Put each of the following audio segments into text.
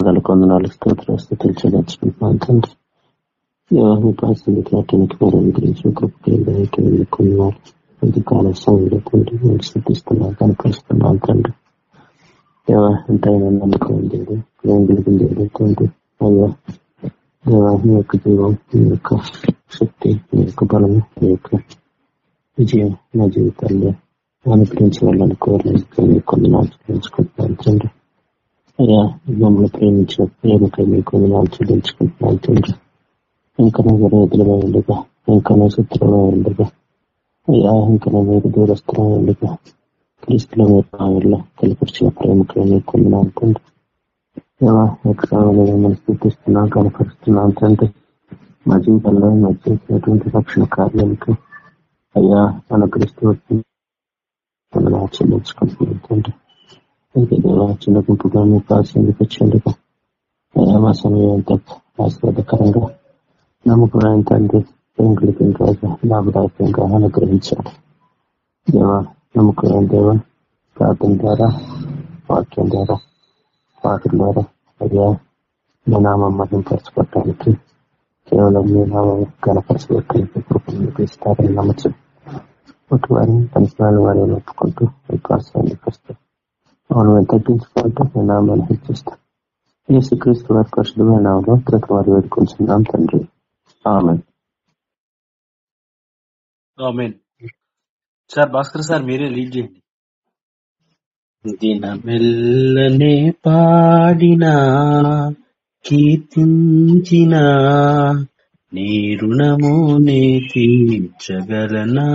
కొందనాలు స్తోత్ర స్థితులు చెల్లించుకుంటున్నాను తండ్రి దేవాన్ని పరిస్థితికి అటనికి మీరు అనుగ్రహించిన కృపకి ఇది కాల సమయంలో తండ్రి తండ్రి. నమ్మకం లేదు తండ్రి. అయ్యా యొక్క జీవం మీ యొక్క శక్తి మీ యొక్క బలం మీ యొక్క విజయం నా జీవితాల్లో అనుగ్రహించి వాళ్ళని కొన్ని కొందనాలు తండ్రి. అయ్యా మమ్మల్ని ప్రేమించిన ప్రేమకై మీకు వందనాలు చెల్లించుకుంటున్నాను తండ్రి ఇంకా నా విరోధులుగా ఉండగా ఇంకా నా శత్రువుగా ఉండగా. అయ్యా ఇంకా నా మీరు దూరస్తుగా ఉండగా. క్రీస్తులో మీరు ఆవిడలో కలిపరిచిన ప్రేమకై మీకు వందనాలు తండ్రి మిమ్మల్ని స్థితిస్తున్నాం కనపరుస్తున్నాం తండ్రి మా జీవితంలో మా చేసినటువంటి రక్షణ కార్యాలకు అయ్యా మన క్రీస్తు వచ్చి చెల్లించుకుంటున్నాం తండ్రి ఇంకా దేవా చిన్న గుంపుగా మీ పాల్సిందికి వచ్చేందుకు మా సమయం ఎంత ఆస్వాదకరంగా నమ్మకమైన తండ్రి కలిగిన లాభదాయకంగా అనుగ్రహించాడు దేవ నమ్మకమైన దేవ ప్రార్థన ద్వారా వాక్యం ద్వారా పాటల ద్వారా అయ్యా మీ నామం మహింపరచుకోవటానికి కేవలం మీ నామం కనపరచుకోవటానికి కృపణకు ఇస్తారని నమ్మచ్చు ఒకటి వారిని పనికిరాని వారిని ఒప్పుకుంటూ వికాసాన్ని వస్తారు అవును మేము తగ్గించుకుంటూ మీ నామాన్ని హెచ్చిస్తాం యేసుక్రీస్తు వారి పరిశుభమైన నామంలో ప్రతి వారి వేడుకొంచున్నాం తండ్రి ఆమె సార్ భాస్కర్ సార్ మీరే లీడ్ చేయండి. దినమెల్లనే పాడినా కీర్తించిన నీ రుణము నే తీర్చగలనా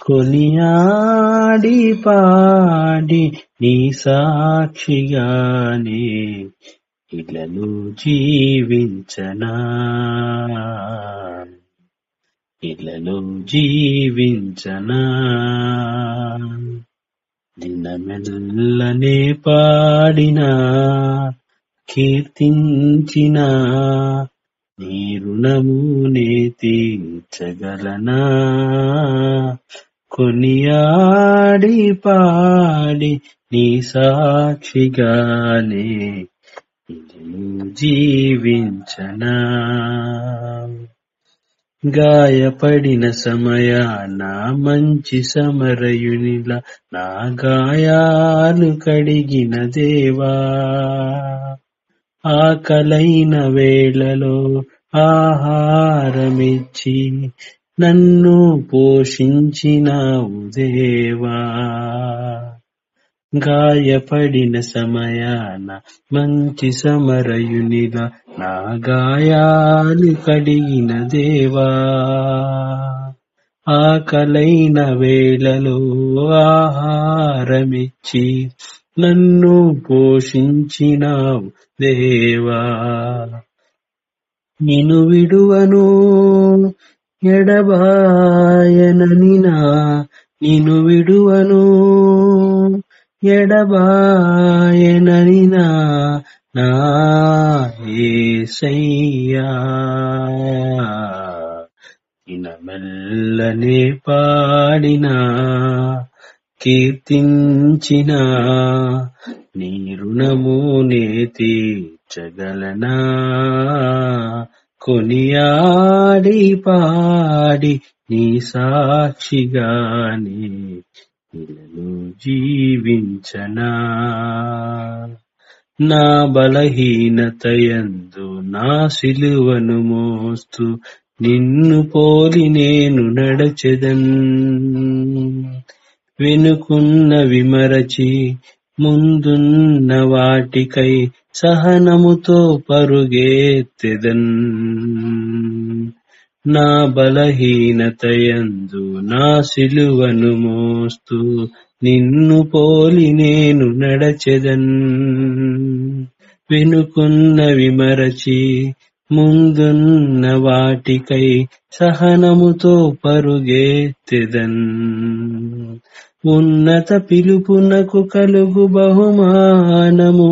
కొనియాడి పాడి నీ సాక్షిగానే ఇళ్ళను జీవించనా. ఇళ్ళను జీవించనా. దినమెల్లనే పాడినా కీర్తించిన నీ రుణము నే తీర్చగలనా. కొనియాడి పాడి నీ సాక్షిగానే జీవించనా. గాయపడిన సమయాన మంచి సమరయునిల నా గాయాలు కడిగిన దేవా. ఆకలైన వేళలో ఆహారమిచ్చి నన్ను పోషించినావు దేవా గాయపడిన సమయాన మంచి సమరయునిగా నా గాయాలు కడిగిన దేవా ఆకలైన వేళలో ఆహారమిచ్చి నన్ను పోషించినావు దేవా. నిను విడువను ఎడబాయననినా నిను విడువను. ఎడబాయనని నా ఏసయ్యా. ఇనమెల్లనే పాడినా కీర్తించిన నీ రుణము నే తీర్చగలనా. కొనియాడి పాడి నీ సాక్షిగానే ఇలను జీవించనా. నా బలహీనతయందు నా సిలువను మోస్తూ నిన్ను పోలి నేను నడచెదన్. వెనుకున్న విమరచి ముందున్న వాటికై సహనముతో పరుగేత్తెదన్. నా బలహీనతయందు నా సిలువను మోస్తూ నిన్ను పోలి నేను నడచెదన్. వెనుకున్న విమరచి ముందున్న వాటికై సహనముతో పరుగేత్తెదన్. ఉన్నత పిలుపునకు కలుగు బహుమానము.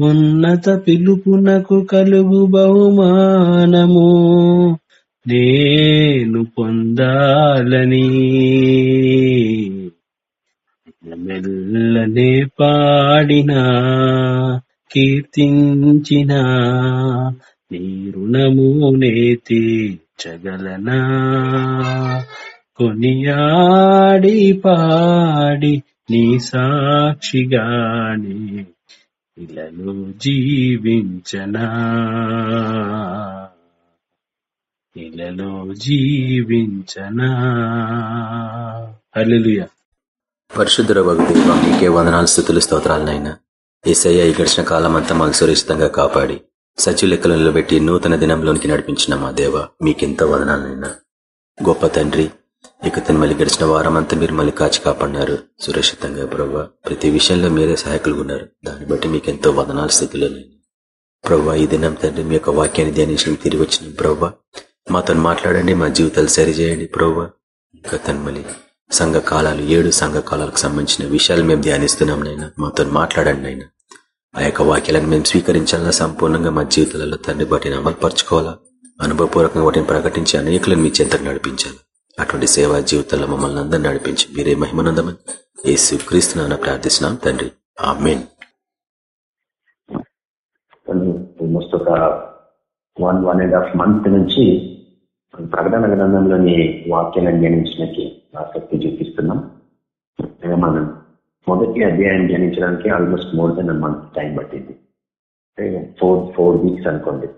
ఉన్నత పిలుపునకు కలుగు బహుమానము. నేను పొందాలని మెల్లనే పాడినా కీర్తించిన నీ రుణమునే తీర్చగలనా? కొనియాడి పాడి నీ సాక్షిగానే ఇలను జీవించనా. ఇలలో జీవించనా. హల్లెలూయా. పరిశుద్ధుల దేవ మీకే వందనాలు స్థుతులు స్తోత్రాలనైనా ఏసయ్య ఈ గడిచిన కాలం అంతా మాకు సురక్షితంగా కాపాడి సచివ లెక్కలను పెట్టి నూతన దినంలోనికి నడిపించిన మా దేవ మీకెంతో వదనాలనైనా గొప్ప తండ్రి ఇక తను మళ్ళీ గడిచిన వారం అంతా మీరు మళ్ళీ కాచి కాపాడినారు. సురక్షితంగా ప్రభావ ప్రతి విషయంలో మీరే సహాయకులు ఉన్నారు. దాన్ని బట్టి మీకు ఎంతో వదనాలు స్థితిలో ప్రభావ ఈ దినం తండ్రి మీ యొక్క వాక్యాన్ని ధ్యానించడం తిరిగి వచ్చిన ప్రభావ మాతో మాట్లాడండి మా జీవితాలు సరిచేయండి ప్రభావ ఇంకా తను మళ్ళీ సంఘ కాలాలు ఏడు సంఘ కాలాలకు సంబంధించిన విషయాలు మేము ధ్యానిస్తున్నాం నైనా మాతో మాట్లాడండి నైనా ఆ యొక్క వాక్యాలను మేము స్వీకరించాలన్నా సంపూర్ణంగా మా జీవితాలలో తండ్రి వాటిని అమలుపరచుకోవాలా? అనుభవపూర్వకంగా వాటిని ప్రకటించి అనేకులను మీ చెంతకు నడిపించాలి? అటువంటి సేవా జీవితంలో మమ్మల్ని అందరినీ నడిపించి మీరే మహిమనందమని యేసు క్రీస్తున్నా ప్రార్థిస్తున్నాం తండ్రి. ఆ మెయిన్ ఆల్మోస్ట్ ఒక one one and half month నుంచి ప్రకటన గ్రంథంలోని వాక్యాలను ధ్యానించడానికి ఆసక్తి చూపిస్తున్నాం. మనం మొదటి అధ్యాయం ధ్యానించడానికి almost more then month time పట్టింది. ఫోర్ ఫోర్ వీక్స్ అనుకోండి.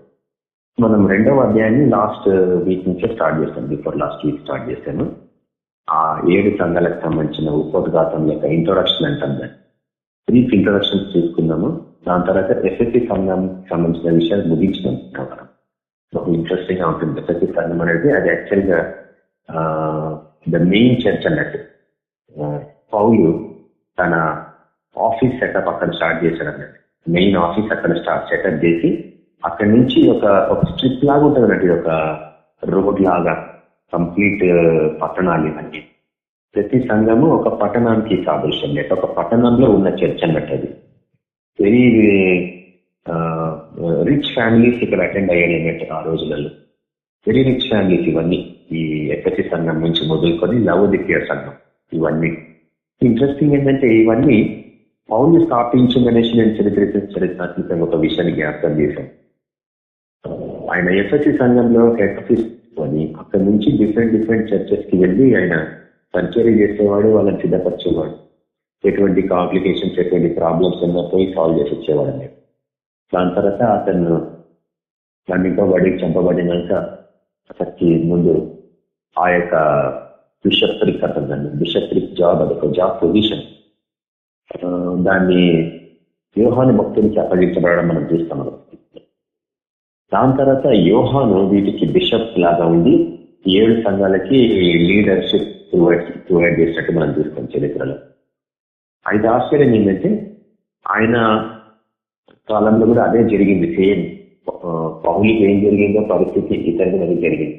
మనం రెండవ అధ్యాయాన్ని లాస్ట్ వీక్ నుంచే స్టార్ట్ చేస్తాం. బిఫోర్ లాస్ట్ వీక్ స్టార్ట్ చేశాను ఆ ఏడు సంఘాలకు సంబంధించిన ఉపోద్ఘాతం యొక్క ఇంట్రొడక్షన్ అంటాం దాన్ని. బ్రీఫ్ ఇంట్రొడక్షన్స్ తీసుకున్నాము దాని తర్వాత ఎస్ఎస్సి సంఘానికి సంబంధించిన విషయాలు ముగించినాం ఒక ఇంట్రెస్టింగ్గా ఉంటుంది. ఎస్ఎస్సి సంఘం అనేది అది యాక్చువల్గా ద మెయిన్ చర్చ్ అన్నట్టు. పౌలు తన ఆఫీస్ సెటప్ అక్కడ స్టార్ట్ చేశాడు అన్నట్టు. మెయిన్ ఆఫీస్ అక్కడ స్టార్ట్ సెటప్ చేసి అక్కడి నుంచి ఒక ఒక స్ట్రిప్ లాగా ఉంటుంది అన్నట్టు ఒక రోడ్ లాగా కంప్లీట్ పట్టణాలు ఇవన్నీ. ప్రతి సంఘము ఒక పట్టణానికి సాదృశ్యం లేక ఒక పట్టణంలో ఉన్న చర్చ్ అన్నట్టు అది. వెరీ రిచ్ ఫ్యామిలీస్ ఇక్కడ అటెండ్ అయ్యాడు అన్నట్టు ఆ రోజులలో. వెరీ రిచ్ ఫ్యామిలీస్ ఇవన్నీ. ఈ ఎఫ్ఎస్సి సంఘం నుంచి మొదలుకొని లవోదిత్య సంఘం ఇవన్నీ. ఇంట్రెస్టింగ్ ఏంటంటే ఇవన్నీ పౌరులు స్థాపించిందనేసి నేను చరిత్ర చరిత్రాత్మకంగా ఒక విషయాన్ని జ్ఞాపకం చేశాను. ఆయన ఎఫ్ఎస్సి సంఘంలో హెడ్ అని అక్కడి నుంచి డిఫరెంట్ డిఫరెంట్ చర్చెస్కి వెళ్ళి ఆయన సర్జరీ చేసేవాడు వాళ్ళని సిద్ధపరిచేవాడు. ఎటువంటి కాంప్లికేషన్స్ ఎటువంటి ప్రాబ్లమ్స్ ఉన్నా పోయి సాల్వ్ చేసి వచ్చేవాడు నేను దాని తర్వాత అతను ఖండింపబడి చంపబడినాక అతనికి ముందు ఆ యొక్క బిషప్రిక్ అతను దాన్ని బిషప్రిక్ జాబ్ అదొక జాబ్ పొజిషన్ దాన్ని వ్యూహాన్ని భక్తునికి అప్పగించబడడం మనం చూస్తాం దాని తర్వాత యోహాను వీటికి బిషప్ లాగా ఉండి ఏడు సంఘాలకి లీడర్షిప్ ప్రొవైడ్ ప్రొవైడ్ చేసినట్టు మనం చూస్తాం చరిత్రలో. అయితే ఆశ్చర్యం ఏంటంటే ఆయన కాలంలో కూడా అదే జరిగింది సేమ్. పౌలికి ఏం జరిగిందో పరిస్థితి ఇతరులకు అది జరిగింది.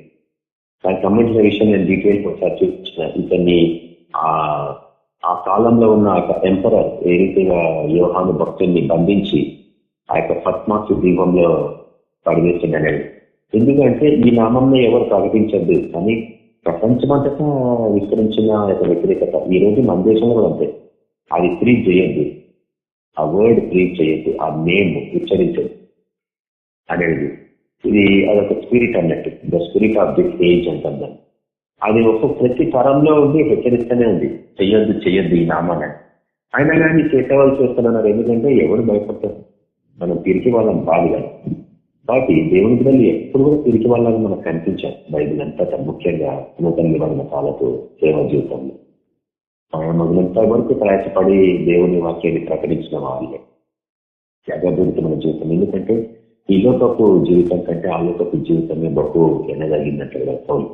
దానికి సంబంధించిన విషయం నేను డీటెయిల్స్ ఒకసారి చూపించిన ఇతన్ని. ఆ కాలంలో ఉన్న ఎంపరర్ ఏ రీతిగా యోహాను భక్తుల్ని బంధించి ఆ యొక్క పద్మాసు దీపంలో పడివేసిండనేది ఎందుకంటే ఈ నామంలో ఎవరు ప్రకటించద్దు కానీ ప్రపంచమంతటా విస్తరించిన యొక్క వ్యతిరేకత ఈ రోజు మన దేశంలో కూడా అంతే. అది ఫ్రీ చేయండి ఆ వర్డ్ ఫ్రీ చేయొద్దు ఆ నేమ్ ఉచ్చరించదు అనేది ఇది అదొక స్పిరిట్ అన్నట్టు the spirit of this age అంటుంది అది ఒక ప్రతి తరంలో ఉండి హెచ్చరిస్తూనే ఉంది. చెయ్యొద్దు చెయ్యొద్దు ఈ నామాన్ని. అయినా కానీ చేసేవాళ్ళు చేస్తున్నారు ఎందుకంటే ఎవరు భయపడతారు. మనం తిరిగి వాళ్ళని బాధ కాబట్టి దేవుని బిడ్డలు ఎప్పుడు కూడా తిరిగి వాళ్ళని మనకు కనిపించాం బైబిల్ అంతా ముఖ్యంగా నూతన నిబంధన కాలపు సేవ జీవితంలో. మొదలంత వరకు ప్రయాసపడి దేవుని వాక్యాన్ని ప్రకటించిన వాళ్ళే. త్యాగపూరితమైన జీవితం ఎందుకంటే ఈ లోకపు జీవితం కంటే ఆ లోకపు జీవితమే బహు ఎనగలిగినట్లుగా పౌలు.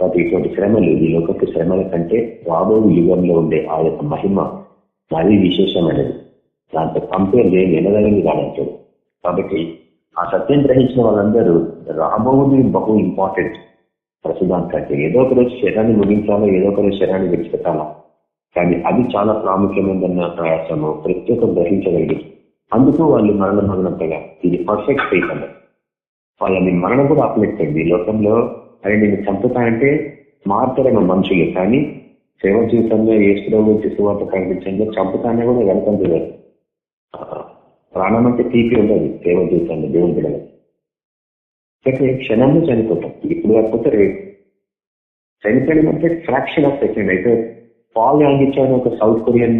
కాబట్టి ఇటువంటి శ్రమలు ఈ లోకపు శ్రమల కంటే రాబో యుగంలో ఉండే ఆ యొక్క మహిమ మరీ విశేషమైనది. దాంతో కంపేర్ లేని ఎనగలిగింది కాదంటాడు కాబట్టి ఆ సత్యం గ్రహించిన వాళ్ళందరూ రాబోది బహు ఇంపార్టెంట్ ప్రస్తుతానికి అంటే ఏదో ఒక రోజు శరీరాన్ని ముగించాలా ఏదో ఒక రోజు శరీరాన్ని విడిచిపెట్టాలా. కానీ అది చాలా ప్రాముఖ్యమైనదన్న ప్రయాసము ప్రత్యేకం గ్రహించగలిగి. అందుకు వాళ్ళు మరణ మరణంతగా ఇది పర్ఫెక్ట్ ఫేస్ అన్నది. వాళ్ళని మరణం కూడా ఆపలేకండి ఈ లోకంలో అరే నేను చంపుతా అంటే మారుతారేమో మనుషులు కానీ సేవ జీవితంలో ఏ స్త్రీ గురించి సువార్త ప్రకటించడంలో చంపుతానే కూడా వెనకంటున్నారు ప్రాణం అంటే తీపి ఉండదు సేవ జీవితంలో దేవుని బిడ్డలు అయితే క్షణంలో చనిపోతాం. ఇప్పుడు కాకపోతే రేపు చనిపోయడం అంటే ఫ్రాక్షన్ ఆఫ్ సెకండ్ అయితే పాల్ యాంగిచ్చాను ఒక సౌత్ కొరియన్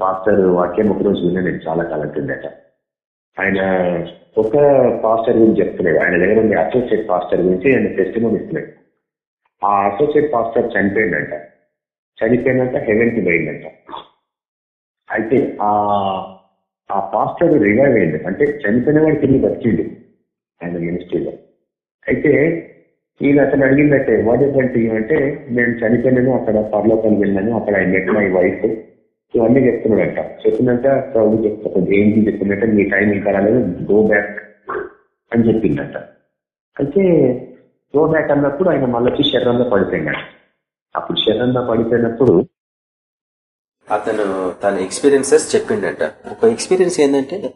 పాస్టర్ వాక్యం ఒకరోజు విన్నాను నేను చాలా కాలం కిందట ఆయన ఒక పాస్టర్ గురించి చెప్తున్నాడు. ఆయన దగ్గర ఉండే అసోసియేట్ పాస్టర్ గురించి ఆయన టెస్టిమోన్ ఇస్తున్నాడు. ఆ అసోసియేట్ పాస్టర్ చనిపోయిందంట. చనిపోయినాక హెవెన్కి పోయిందంట. అయితే ఆ ఆ పాస్టర్ రివైవ్ అయింది అంటే చనిపోయిన వాడు తిరిగి బతికిండు ఆయన మినిస్ట్రీలో అయితే ఈయన అతను అడిగిందంటే వాట్ ఏంటంటే అంటే నేను చనిపోయినాను అక్కడ పర్లోకానికి వెళ్ళాను అక్కడ ఆయన మెట్ మై వైఫ్ ఇవన్నీ చెప్తున్నాడంట. చెప్పినాక ప్రభు చెప్తాడు ఏంటి? చెప్పిందంటే మీ టైం ఇంకా రాలేదు గో బ్యాక్ అని చెప్పిందంట అయితే గో బ్యాక్ అన్నప్పుడు ఆయన మళ్ళీ శరీరంలో పడిపోయినాడు. అప్పుడు శరీరంలో పడిపోయినప్పుడు అతను తన ఎక్స్పీరియన్సెస్ చెప్పిండట. ఒక ఎక్స్పీరియన్స్ ఏంటంటే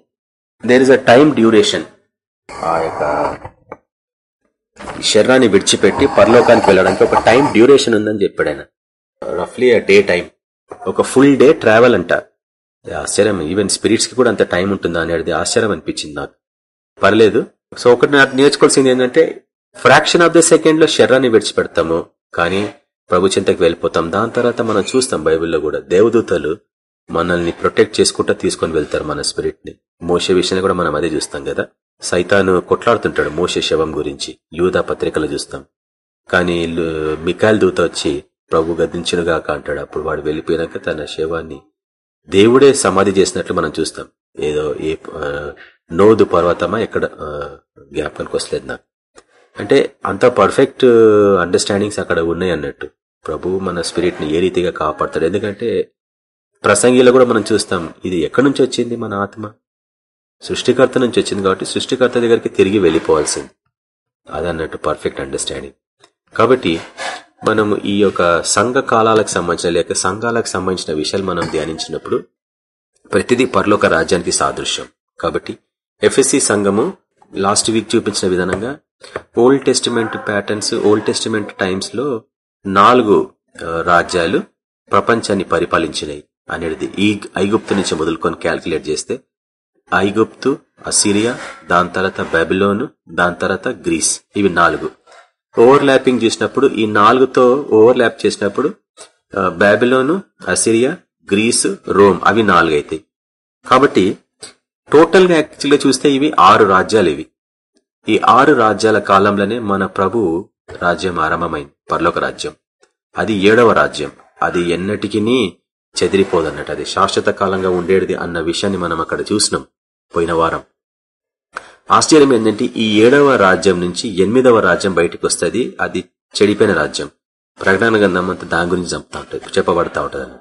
there is a time duration ఆ యొక్క శరీరాన్ని విడిచిపెట్టి పరలోకానికి వెళ్ళడానికి ఒక టైం డ్యూరేషన్ ఉందని చెప్పాడు ఆయన రఫ్లీ అ డే టైం ఒక ఫుల్ డే ట్రావెల్ అంట. ఆశ్చర్యం ఈవెన్ స్పిరిట్స్కి కూడా అంత టైం ఉంటుందా అనేది ఆశ్చర్యం అనిపించింది నాకు. పర్లేదు. సో ఒకటి నాకు నేర్చుకోవాల్సింది ఏంటంటే ఫ్రాక్షన్ ఆఫ్ ద సెకండ్లో శరీరాన్ని విడిచిపెడతాము. కానీ ప్రభు చింతకు వెళ్ళిపోతాం. దాని తర్వాత మనం చూస్తాం బైబిల్లో కూడా దేవదూతలు మనల్ని ప్రొటెక్ట్ చేసుకుంటా తీసుకొని వెళ్తారు మన స్పిరిట్ని మోసే విషయాన్ని కూడా మనం అదే చూస్తాం కదా. సైతాను కొట్లాడుతుంటాడు మోసే శవం గురించి. యూదా పత్రికలు చూస్తాం. కానీ మికాయల్ దూత వచ్చి ప్రభు గద్దించునుగాక అంటాడు. అప్పుడు వాడు వెళ్ళిపోయినాక తన శవాన్ని దేవుడే సమాధి చేసినట్లు మనం చూస్తాం. ఏదో ఏ నోదు పర్వతమా ఎక్కడ జ్ఞాపకానికి వస్తలేదు నాకు. అంటే అంత పర్ఫెక్ట్ అండర్స్టాండింగ్స్ అక్కడ ఉన్నాయి అన్నట్టు. ప్రభు మన స్పిరిట్ని ఏ రీతిగా కాపాడతాడు? ఎందుకంటే ప్రసంగిలో కూడా మనం చూస్తాం ఇది ఎక్కడి నుంచి వచ్చింది మన ఆత్మ? సృష్టికర్త నుంచి వచ్చింది కాబట్టి సృష్టికర్త దగ్గరికి తిరిగి వెళ్ళిపోవాల్సింది. అదన్నట్టు పర్ఫెక్ట్ అండర్స్టాండింగ్ కాబట్టి మనము ఈ యొక్క సంఘ కాలాలకు సంబంధించిన లేక సంఘాలకు సంబంధించిన విషయాలు మనం ధ్యానించినప్పుడు ప్రతిదీ పరలోక రాజ్యానికి సాదృశ్యం. కాబట్టి ఎఫ్ఎస్సి సంఘము లాస్ట్ వీక్ చూపించిన విధానంగా old testament patterns old testament టైమ్స్లో నాలుగు రాజ్యాలు ప్రపంచాన్ని పరిపాలించినాయి. అనేది ఈ ఐగుప్తు నుంచి మొదలుకొని క్యాల్కులేట్ చేస్తే ఐగుప్తు అసిరియా దాని తర్వాత బెబిలోను దాని తర్వాత గ్రీస్ ఇవి నాలుగు. ఓవర్ ల్యాపింగ్ చేసినప్పుడు ఈ నాలుగుతో ఓవర్ ల్యాప్ చేసినప్పుడు బాబిలోను అసిరియా గ్రీస్ రోమ్ అవి నాలుగు అవుతాయి కాబట్టి టోటల్గా యాక్చువల్గా చూస్తే ఇవి ఆరు రాజ్యాలు ఇవి. ఈ ఆరు రాజ్యాల కాలంలోనే మన ప్రభు రాజ్యం ఆరంభమైంది. పర్లోక రాజ్యం. అది ఏడవ రాజ్యం. అది ఎన్నటికీ చెదిరిపోదన్నట్టు అది శాశ్వత కాలంగా ఉండేది అన్న విషయాన్ని మనం అక్కడ చూసినాం పోయిన వారం. ఆశ్చర్యం ఏంటంటే ఈ ఏడవ రాజ్యం నుంచి ఎనిమిదవ రాజ్యం బయటకు వస్తుంది అది చెడిపోయిన రాజ్యం. ప్రకటన గంధం అంతా దాని గురించి చంపుతా ఉంటుంది చెప్పబడతా ఉంటుంది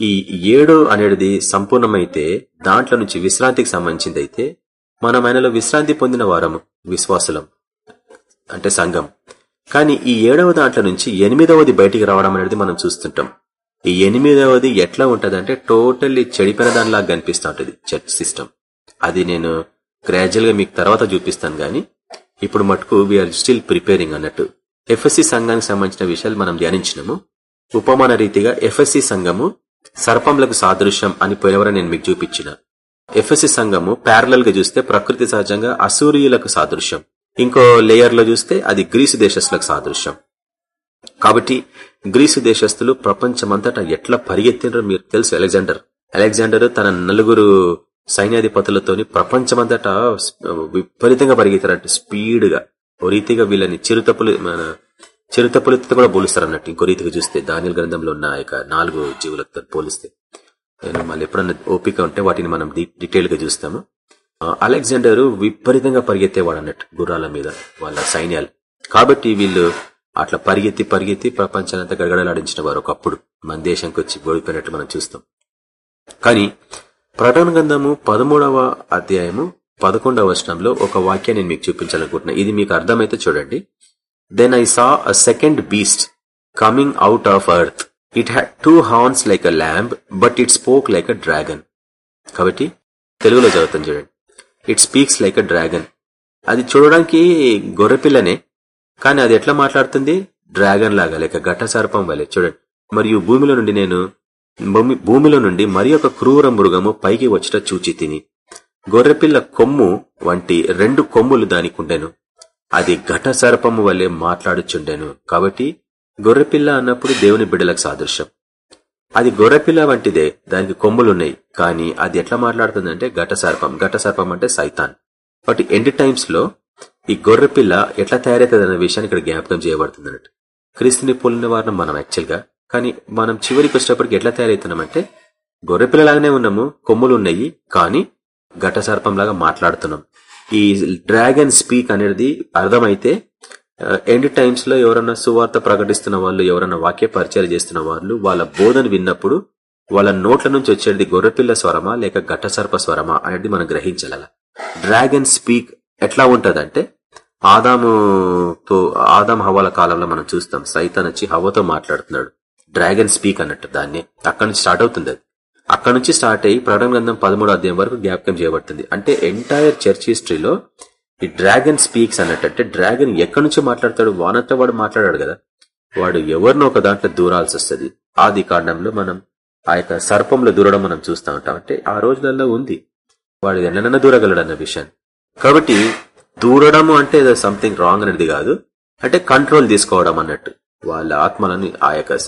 ఈ ఏడు అనేది సంపూర్ణమైతే దాంట్లో నుంచి విశ్రాంతికి సంబంధించింది అయితే మనం ఆయనలో విశ్రాంతి పొందిన వారము విశ్వాసులం అంటే సంఘం. కానీ ఈ ఏడవ దాంట్లో నుంచి ఎనిమిదవది బయటికి రావడం అనేది మనం చూస్తుంటాం. ఈ ఎనిమిదవది ఎట్లా ఉంటది అంటే టోటల్లీ చెడిపోయిన దానిలాగా కనిపిస్తూ ఉంటుంది చర్చ్ సిస్టమ్ అది నేను గ్రాడ్యువల్గా మీకు తర్వాత చూపిస్తాను గానీ ఇప్పుడు మటుకు వీఆర్ స్టిల్ ప్రిపేరింగ్ అన్నట్టు. ఎఫ్ఎస్సి సంఘానికి సంబంధించిన విషయాలు మనం ధ్యానించినము. ఉపమాన రీతిగా ఎఫ్ఎస్సి సంఘము సర్పంలకు సాదృశ్యం అని పోయినవరం నేను మీకు చూపించిన. ఎఫ్ఎస్సి సంఘము ప్యారలల్గా చూస్తే ప్రకృతి సహజంగా అసూరియులకు సాదృశ్యం. ఇంకో లేయర్లో చూస్తే అది గ్రీసు దేశస్తులకు సాదృశ్యం. కాబట్టి గ్రీసు దేశస్తులు ప్రపంచమంతటా ఎట్లా పరిగెత్తినరో మీరు తెలుసు అలెగ్జాండర్. అలెగ్జాండర్ తన నలుగురు సైన్యాధిపతులతోని ప్రపంచమంతటా విపరీతంగా పరిగెత్తారంట స్పీడ్గా. ఓ రీతిగా వీళ్ళని చిరుతపులు మన చిరుతపులతో కూడా పోలుస్తారు అన్నట్టు ఇంకో రీతిగా చూస్తే దానిల గ్రంథంలో ఉన్న యొక్క నాలుగు జీవులతో పోలిస్తే. మళ్ళీ ఎప్పుడన్నా ఓపిక ఉంటే వాటిని మనం డీటెయిల్గా చూస్తాము. అలెగ్జాండర్ విపరీతంగా పరిగెత్తేవాడు అన్నట్టు గుర్రాల మీద వాళ్ళ సైన్యాలు. కాబట్టి వీళ్ళు అట్లా పరిగెత్తి పరిగెత్తి ప్రపంచానంతా గడగడలాడించిన వారు ఒకప్పుడు. మన దేశంకి వచ్చి ఓడిపోయినట్టు మనం చూస్తాం. కానీ ప్రకటన గంధము పదమూడవ అధ్యాయము పదకొండవ వచనంలో ఒక వాక్యాన్ని నేను మీకు చూపించాలనుకుంటున్నా. ఇది మీకు అర్థమైతే చూడండి. Then I saw a second beast coming out of earth it had two horns like a lamb but it spoke like a dragon కాబట్టి తెలుగులో చదువుతాను చూడండి. It speaks like a dragon అది చూడడానికి గొర్రెపిల్లనే కానీ అది ఎట్లా మాట్లాడుతుంది? డ్రాగన్ లాగా లేక ఘట సర్పం వలె. చూడండి. మరియు భూమిలో నుండి నేను భూమి- భూమిలో నుండి మరి ఒక క్రూర మృగము పైకి వచ్చట చూచి తిని. గొర్రెపిల్ల కొమ్ము వంటి రెండు కొమ్ములు దానికుండెను అది ఘట సర్పము వల్లే మాట్లాడుచుండెను. కాబట్టి గొర్రెపిల్ల అన్నప్పుడు దేవుని బిడ్డలకు సాదృశ్యం. అది గొర్రెపిల్ల వంటిదే దానికి కొమ్ములున్నాయి. కానీ అది ఎట్లా మాట్లాడుతుందంటే ఘట సర్పం ఘట సర్పం అంటే సైతాన్. బట్ ఎండ్ టైమ్స్లో ఈ గొర్రెపిల్ల ఎట్లా తయారవుతుంది అనే విషయాన్ని ఇక్కడ జ్ఞాపకం చేయబడుతుంది అన్నట్టు క్రీస్తుని పోలిన వారిని మనం యాక్చువల్గా కానీ మనం చివరికి వచ్చేటప్పటికి ఎట్లా తయారవుతున్నామంటే గొర్రెపిల్లలాగానే ఉన్నాము కొమ్ములు ఉన్నాయి కానీ ఘట సర్పంలాగా మాట్లాడుతున్నాం. ఈ డ్రాగన్ స్పీక్ అనేది అర్థమైతే ఎండ్ టైమ్స్లో ఎవరన్నా సువార్త ప్రకటిస్తున్న వాళ్ళు ఎవరన్నా వాక్య పరిచయం చేస్తున్న వాళ్ళు వాళ్ళ బోధన విన్నప్పుడు వాళ్ళ నోట్ల నుంచి వచ్చేది గొర్రెపిల్ల స్వరమా లేక ఘట్టసర్ప స్వరమా అనేది మనం గ్రహించాల డ్రాగన్ స్పీక్ ఎట్లా ఉంటదంటే ఆదాముతో ఆదాం హవాల కాలంలో మనం చూస్తాం సైతాన్ వచ్చి హవతో మాట్లాడుతున్నాడు. డ్రాగన్ స్పీక్ అన్నట్టు దాన్ని. అక్కడి నుంచి స్టార్ట్ అవుతుంది అది. అక్కడ నుంచి స్టార్ట్ అయ్యి ప్రకటన గ్రంథం పదమూడు అధ్యాయం వరకు జ్ఞాపకం చేయబడుతుంది. అంటే ఎంటైర్ చర్చ్ హిస్టరీలో ఈ డ్రాగన్ స్పీక్స్ అన్నట్టు అంటే డ్రాగన్ ఎక్కడి నుంచి మాట్లాడతాడు? వానంతా వాడు మాట్లాడాడు కదా. వాడు ఎవరినో ఒక దాంట్లో దూరాల్సి వస్తుంది. ఆది కాండంలో మనం ఆ యొక్క సర్పంలో దూరడం మనం చూస్తూ ఉంటాం. అంటే ఆ రోజులలో ఉంది. వాడు ఎన్నైనా దూరగలడు అన్న విషయాన్ని. కాబట్టి దూరడము అంటే ఏదో సంథింగ్ రాంగ్ అనేది కాదు. అంటే కంట్రోల్ తీసుకోవడం అన్నట్టు. వాళ్ళ ఆత్మలను ఆ యొక్క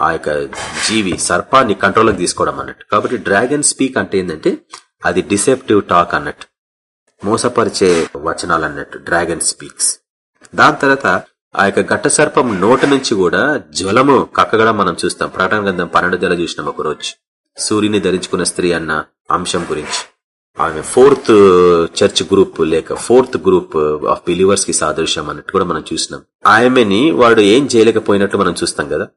ఆ యొక్క జీవి సర్పాన్ని కంట్రోల్కి తీసుకోవడం అన్నట్టు. కాబట్టి డ్రాగన్ స్పీక్ అంటే ఏంటంటే అది డిసెప్టివ్ టాక్ అన్నట్టు. మోసపరిచే వచనాలు అన్నట్టు డ్రాగన్ స్పీక్స్. దాని తర్వాత ఆ యొక్క ఘట్ట సర్పం నోట నుంచి కూడా జ్వలము కక్కగడం మనం చూస్తాం. ప్రకటన గ్రంథం పన్నెండు జల చూసినాం ఒక రోజు సూర్యుని ధరించుకున్న స్త్రీ అన్న అంశం గురించి. ఆమె ఫోర్త్ చర్చ్ గ్రూప్ లేక ఫోర్త్ గ్రూప్ ఆఫ్ బిలీవర్స్కి సాదృశ్యం అన్నట్టు కూడా మనం చూసినాం. ఆమెని వాడు ఏం చేయలేకపోయినట్లు మనం చూస్తాం కదా.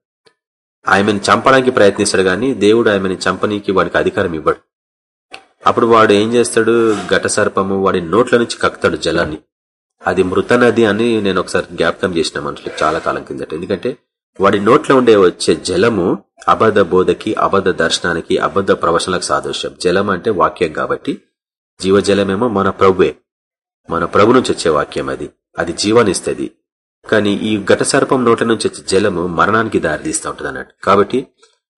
ఆమెను చంపడానికి ప్రయత్నిస్తాడు గాని దేవుడు ఆమెను చంపనీకి వాడికి అధికారం ఇవ్వడు. అప్పుడు వాడు ఏం చేస్తాడు? ఘట సర్పము వాడి నోట్ల నుంచి కక్కుతాడు జలాన్ని. అది మృత నది అని నేను ఒకసారి జ్ఞాపకం చేసిన మనుషులకు చాలా కాలం కిందట. ఎందుకంటే వాడి నోట్లో ఉండే వచ్చే జలము అబద్ధ బోధకి అబద్ధ దర్శనానికి అబద్ధ ప్రవచనలకు సాదృశ్యం. జలం అంటే వాక్యం కాబట్టి జీవజలమేమో మన ప్రభువే. మన ప్రభు నుంచి వచ్చే వాక్యం అది. అది జీవాన్నిస్తుంది కానీ ఈ ఘట సర్పం నోట్ల నుంచి వచ్చే జలము మరణానికి దారితీస్తూ ఉంటుంది అన్నట్టు కాబట్టి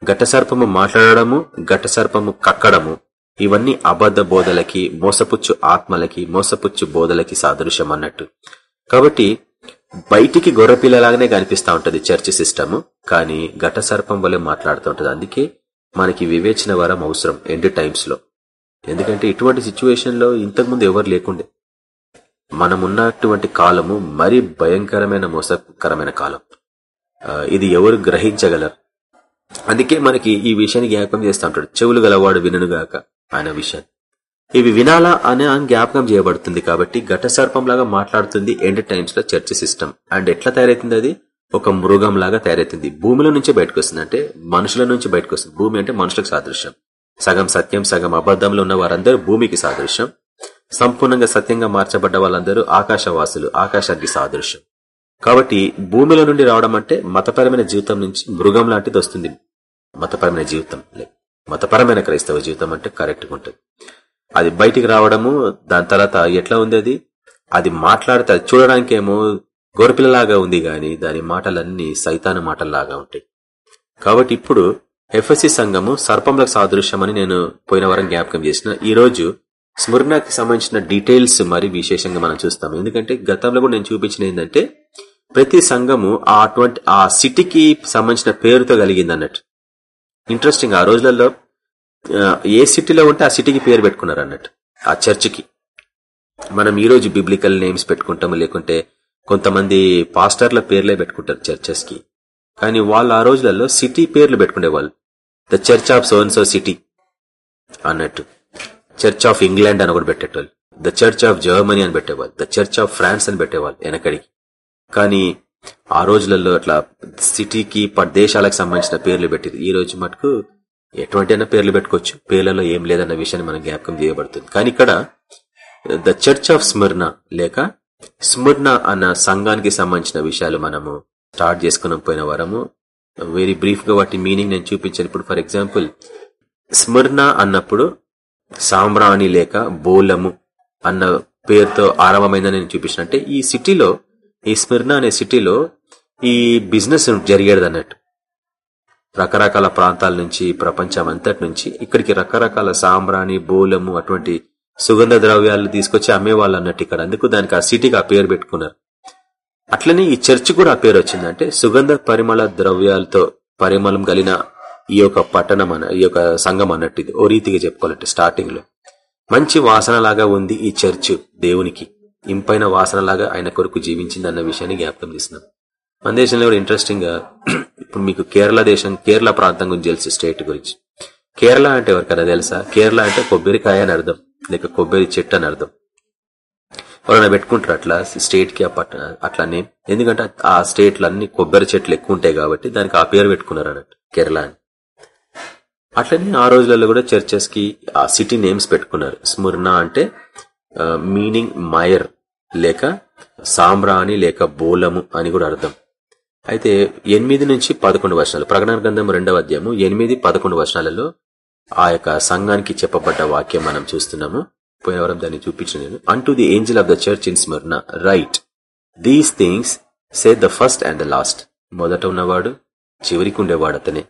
ఘట సర్పము మాట్లాడడము ఘట సర్పము కక్కడము ఇవన్నీ అబద్ధ బోధలకి మోసపుచ్చు ఆత్మలకి మోసపుచ్చు బోధలకి సాదృశ్యం అన్నట్టు కాబట్టి బయటికి గొర్రెపిల్లలాగానే కనిపిస్తా ఉంటది చర్చ్ సిస్టమ్ కానీ ఘట సర్పం వల్లే మాట్లాడుతూ ఉంటది. అందుకే మనకి వివేచన వరం అవసరం ఎండ్ టైమ్స్లో ఎందుకంటే ఇటువంటి సిచ్యువేషన్లో ఇంతకుముందు ఎవరు లేకుండే. మనం ఉన్నటువంటి కాలము మరీ భయంకరమైన మోసకరమైన కాలం. ఇది ఎవరు గ్రహించగలరు? అందుకే మనకి ఈ విషయాన్ని జ్ఞాపకం చేస్తూ ఉంటాడు. చెవులు గలవాడు విననుగాక. ఆయన విషయాన్ని ఇవి వినాలా అనే జ్ఞాపకం చేయబడుతుంది కాబట్టి ఘట సర్పంలాగా మాట్లాడుతుంది ఎండ్ టైమ్స్లో చర్చ్ సిస్టమ్. అండ్ ఎట్లా తయారైతుంది అది? ఒక మృగం లాగా తయారైతుంది. భూమిలో నుంచి బయటకు వస్తుంది అంటే మనుషుల నుంచి బయటకు వస్తుంది భూమి అంటే మనుషులకు సాదృశ్యం. సగం సత్యం సగం అబద్దంలో ఉన్న వారందరూ భూమికి సాదృశ్యం. సంపూర్ణంగా సత్యంగా మార్చబడ్డ వాళ్ళందరూ ఆకాశవాసులు ఆకాశానికి సాదృశ్యం. కాబట్టి భూమిలో నుండి రావడం అంటే మతపరమైన జీవితం నుంచి మృగం లాంటిది వస్తుంది. మతపరమైన జీవితం. లే మతపరమైన క్రైస్తవ జీవితం అంటే కరెక్ట్గా ఉంటుంది. అది బయటికి రావడము దాని తర్వాత ఎట్లా ఉంది అది? అది మాట్లాడితే అది చూడడానికి ఏమో గొరపిల్లలాగా ఉంది గాని దాని మాటలన్నీ సైతాను మాటల్లాగా ఉంటాయి. కాబట్టి ఇప్పుడు ఎఫ్ఎస్సి సంఘము సర్పంలకు సాదృశ్యమని నేను పోయిన వారం జ్ఞాపకం చేసిన. ఈ రోజు సంబంధించిన డీటెయిల్స్ మరి విశేషంగా మనం చూస్తాం ఎందుకంటే గతంలో కూడా నేను చూపించిన ఏంటంటే ప్రతి సంఘము ఆ అటువంటి ఆ సిటీకి సంబంధించిన పేరుతో కలిగింది అన్నట్టు ఇంట్రెస్టింగ్ ఆ రోజులలో ఏ సిటీలో ఉంటే ఆ సిటీకి పేరు పెట్టుకున్నారు అన్నట్టు ఆ చర్చికి. మనం ఈ రోజు బిబ్లికల్ నేమ్స్ పెట్టుకుంటాము లేకుంటే కొంతమంది పాస్టర్ల పేర్లే పెట్టుకుంటారు చర్చెస్కి కానీ వాళ్ళు ఆ రోజులలో సిటీ పేర్లు పెట్టుకునేవాళ్ళు. The church of Zion so city అన్నట్టు. చర్చ్ ఆఫ్ ఇంగ్లాండ్ అని కూడా పెట్టేటోళ్ళు. ద చర్చ్ ఆఫ్ జర్మనీ అని పెట్టేవాళ్ళు. ద చర్చ్ ఆఫ్ ఫ్రాన్స్ అని పెట్టేవాళ్ళు వెనకడికి. కానీ ఆ రోజులలో అట్లా సిటీకి ప్రదేశాలకు సంబంధించిన పేర్లు పెట్టింది ఈ రోజు మటుకు ఎటువంటి పేర్లు పెట్టుకోవచ్చు. పేర్లలో ఏం లేదన్న విషయాన్ని మనం జ్ఞాపకం చేయబడుతుంది. కానీ ఇక్కడ ద చర్చ్ ఆఫ్ స్మరణ లేక స్మరణ అన్న సంఘానికి సంబంధించిన విషయాలు మనము స్టార్ట్ చేసుకుని పోయిన వారము. వెరీ బ్రీఫ్గా వాటి మీనింగ్ నేను చూపించాను. ఇప్పుడు ఫర్ ఎగ్జాంపుల్ స్మరణ అన్నప్పుడు సాంబ్రాణి లేక బోలము అన్న పేరుతో ఆరంభమైందని నేను చూపించిన అంటే ఈ సిటీలో ఈ స్మిర్నా అనే సిటీలో ఈ బిజినెస్ జరిగేది అన్నట్టు రకరకాల ప్రాంతాల నుంచి ప్రపంచం అంతటి నుంచి ఇక్కడికి రకరకాల సాంబ్రాణి బోలము అటువంటి సుగంధ ద్రవ్యాలు తీసుకొచ్చి అమ్మేవాళ్ళు అన్నట్టు ఇక్కడ. అందుకు దానికి ఆ సిటీకి ఆ పేరు పెట్టుకున్నారు. అట్లనే ఈ చర్చ్ కూడా ఆ పేరు వచ్చిందంటే సుగంధ పరిమళ ద్రవ్యాలతో పరిమళం కలిగిన ఈ యొక్క పట్టణం అన్న ఈ యొక్క సంఘం అన్నట్టు ఇది. ఓ రీతిగా చెప్పుకోవాలంటే స్టార్టింగ్లో. మంచి వాసన లాగా ఉంది ఈ చర్చ్ దేవునికి. ఇంపైన వాసన లాగా ఆయన కొరకు జీవించింది అన్న విషయాన్ని జ్ఞాపకం చేస్తున్నాం. మన దేశంలో కూడా ఇంట్రెస్టింగ్గా ఇప్పుడు మీకు కేరళ దేశం కేరళ ప్రాంతం గురించి తెలుసు స్టేట్ గురించి. కేరళ అంటే ఎవరికైనా తెలుసా? కేరళ అంటే కొబ్బరికాయ అని అర్థం. లేక కొబ్బరి చెట్టు అని అర్థం. ఎవరైనా పెట్టుకుంటారు అట్లా? స్టేట్కి అట్లానే ఎందుకంటే ఆ స్టేట్లు అన్ని కొబ్బరి చెట్లు ఎక్కువ ఉంటాయి కాబట్టి దానికి ఆ పేరు పెట్టుకున్నారు అన్నట్టు కేరళ అని. అట్లనే ఆ రోజులలో కూడా చర్చెస్కి ఆ సిటీ నేమ్స్ పెట్టుకున్నారు. స్ముర్ణ అంటే మీనింగ్ మైర్ లేక సామ్రాణి లేక బోలము అని కూడా అర్థం. అయితే ఎనిమిది నుంచి పదకొండు వర్షాలు ప్రకటన గ్రంథం రెండవ అధ్యాయము ఎనిమిది పదకొండు వర్షాలలో ఆ యొక్క సంఘానికి చెప్పబడ్డ వాక్యం మనం చూస్తున్నాము. పోయినవరం దాన్ని చూపించిన నేను. అంటూ the angel of the church in Smyrna write these things says the first and the last మొదట ఉన్నవాడు చివరికి ఉండేవాడు అతనే.